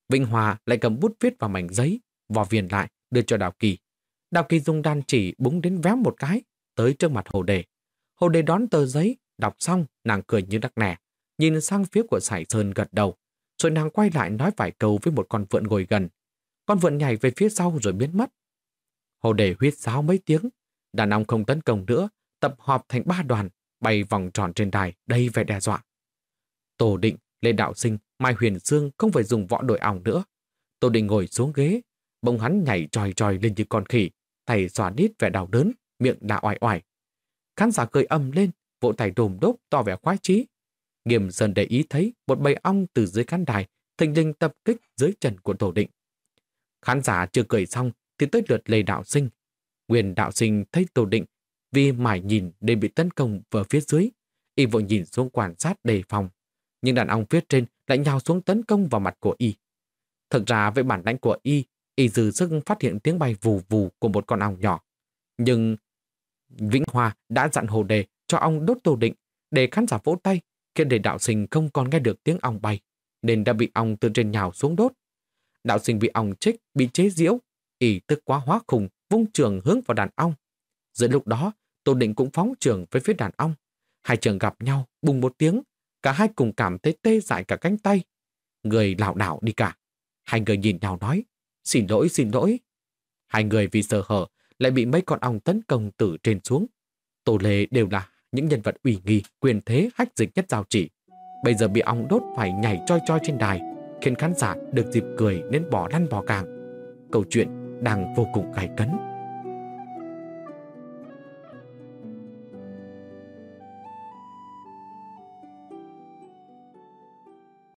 Vinh Hòa lại cầm bút viết vào mảnh giấy, vò viền lại, đưa cho Đào Kỳ. Đào Kỳ dùng đan chỉ búng đến véo một cái, tới trước mặt Hồ Đề. Hồ Đề đón tờ giấy, đọc xong, nàng cười như đắc nẻ, nhìn sang phía của Sải Sơn gật đầu, rồi nàng quay lại nói vài câu với một con vượn ngồi gần. Con vượn nhảy về phía sau rồi biến mất. Hồ đề huyết sáo mấy tiếng, đàn ông không tấn công nữa, tập họp thành ba đoàn, bay vòng tròn trên đài, đầy vẻ đe dọa. Tổ định, Lê Đạo Sinh, Mai Huyền Dương không phải dùng võ đội ỏng nữa. Tổ định ngồi xuống ghế, bông hắn nhảy tròi tròi lên như con khỉ, tay xòa đít vẻ đau đớn, miệng đã oải oải. Khán giả cười âm lên, vỗ tay đồm đốp to vẻ khoái chí. Nghiêm dần để ý thấy một bầy ong từ dưới khán đài thình lình tập kích dưới chân của tổ định. Khán giả chưa cười xong thì tới lượt Lê Đạo Sinh. Nguyên Đạo Sinh thấy tổ định vì mải nhìn nên bị tấn công vào phía dưới. Y vội nhìn xuống quan sát đề phòng. Nhưng đàn ông phía trên lại nhào xuống tấn công vào mặt của Y. Thực ra với bản lãnh của Y, Y dư sức phát hiện tiếng bay vù vù của một con ong nhỏ. Nhưng Vĩnh Hòa đã dặn Hồ Đề cho ông đốt Tô Định để khán giả vỗ tay, khiến để đạo sinh không còn nghe được tiếng ong bay, nên đã bị ong từ trên nhào xuống đốt. Đạo sinh bị ong trích, bị chế diễu, ý tức quá hóa khùng, vung trường hướng vào đàn ong. Giữa lúc đó, Tô Định cũng phóng trường với phía đàn ong. Hai trường gặp nhau, bùng một tiếng, cả hai cùng cảm thấy tê dại cả cánh tay. Người lảo đảo đi cả. Hai người nhìn nhau nói, xin lỗi, xin lỗi. Hai người vì sợ hở lại bị mấy con ong tấn công từ trên xuống. Tô Lê đều là những nhân vật ủy nghi, quyền thế hách dịch nhất giao chỉ. Bây giờ bị ong đốt phải nhảy choi choi trên đài, khiến khán giả được dịp cười nên bỏ lăn bỏ càng. Câu chuyện đang vô cùng gay cấn.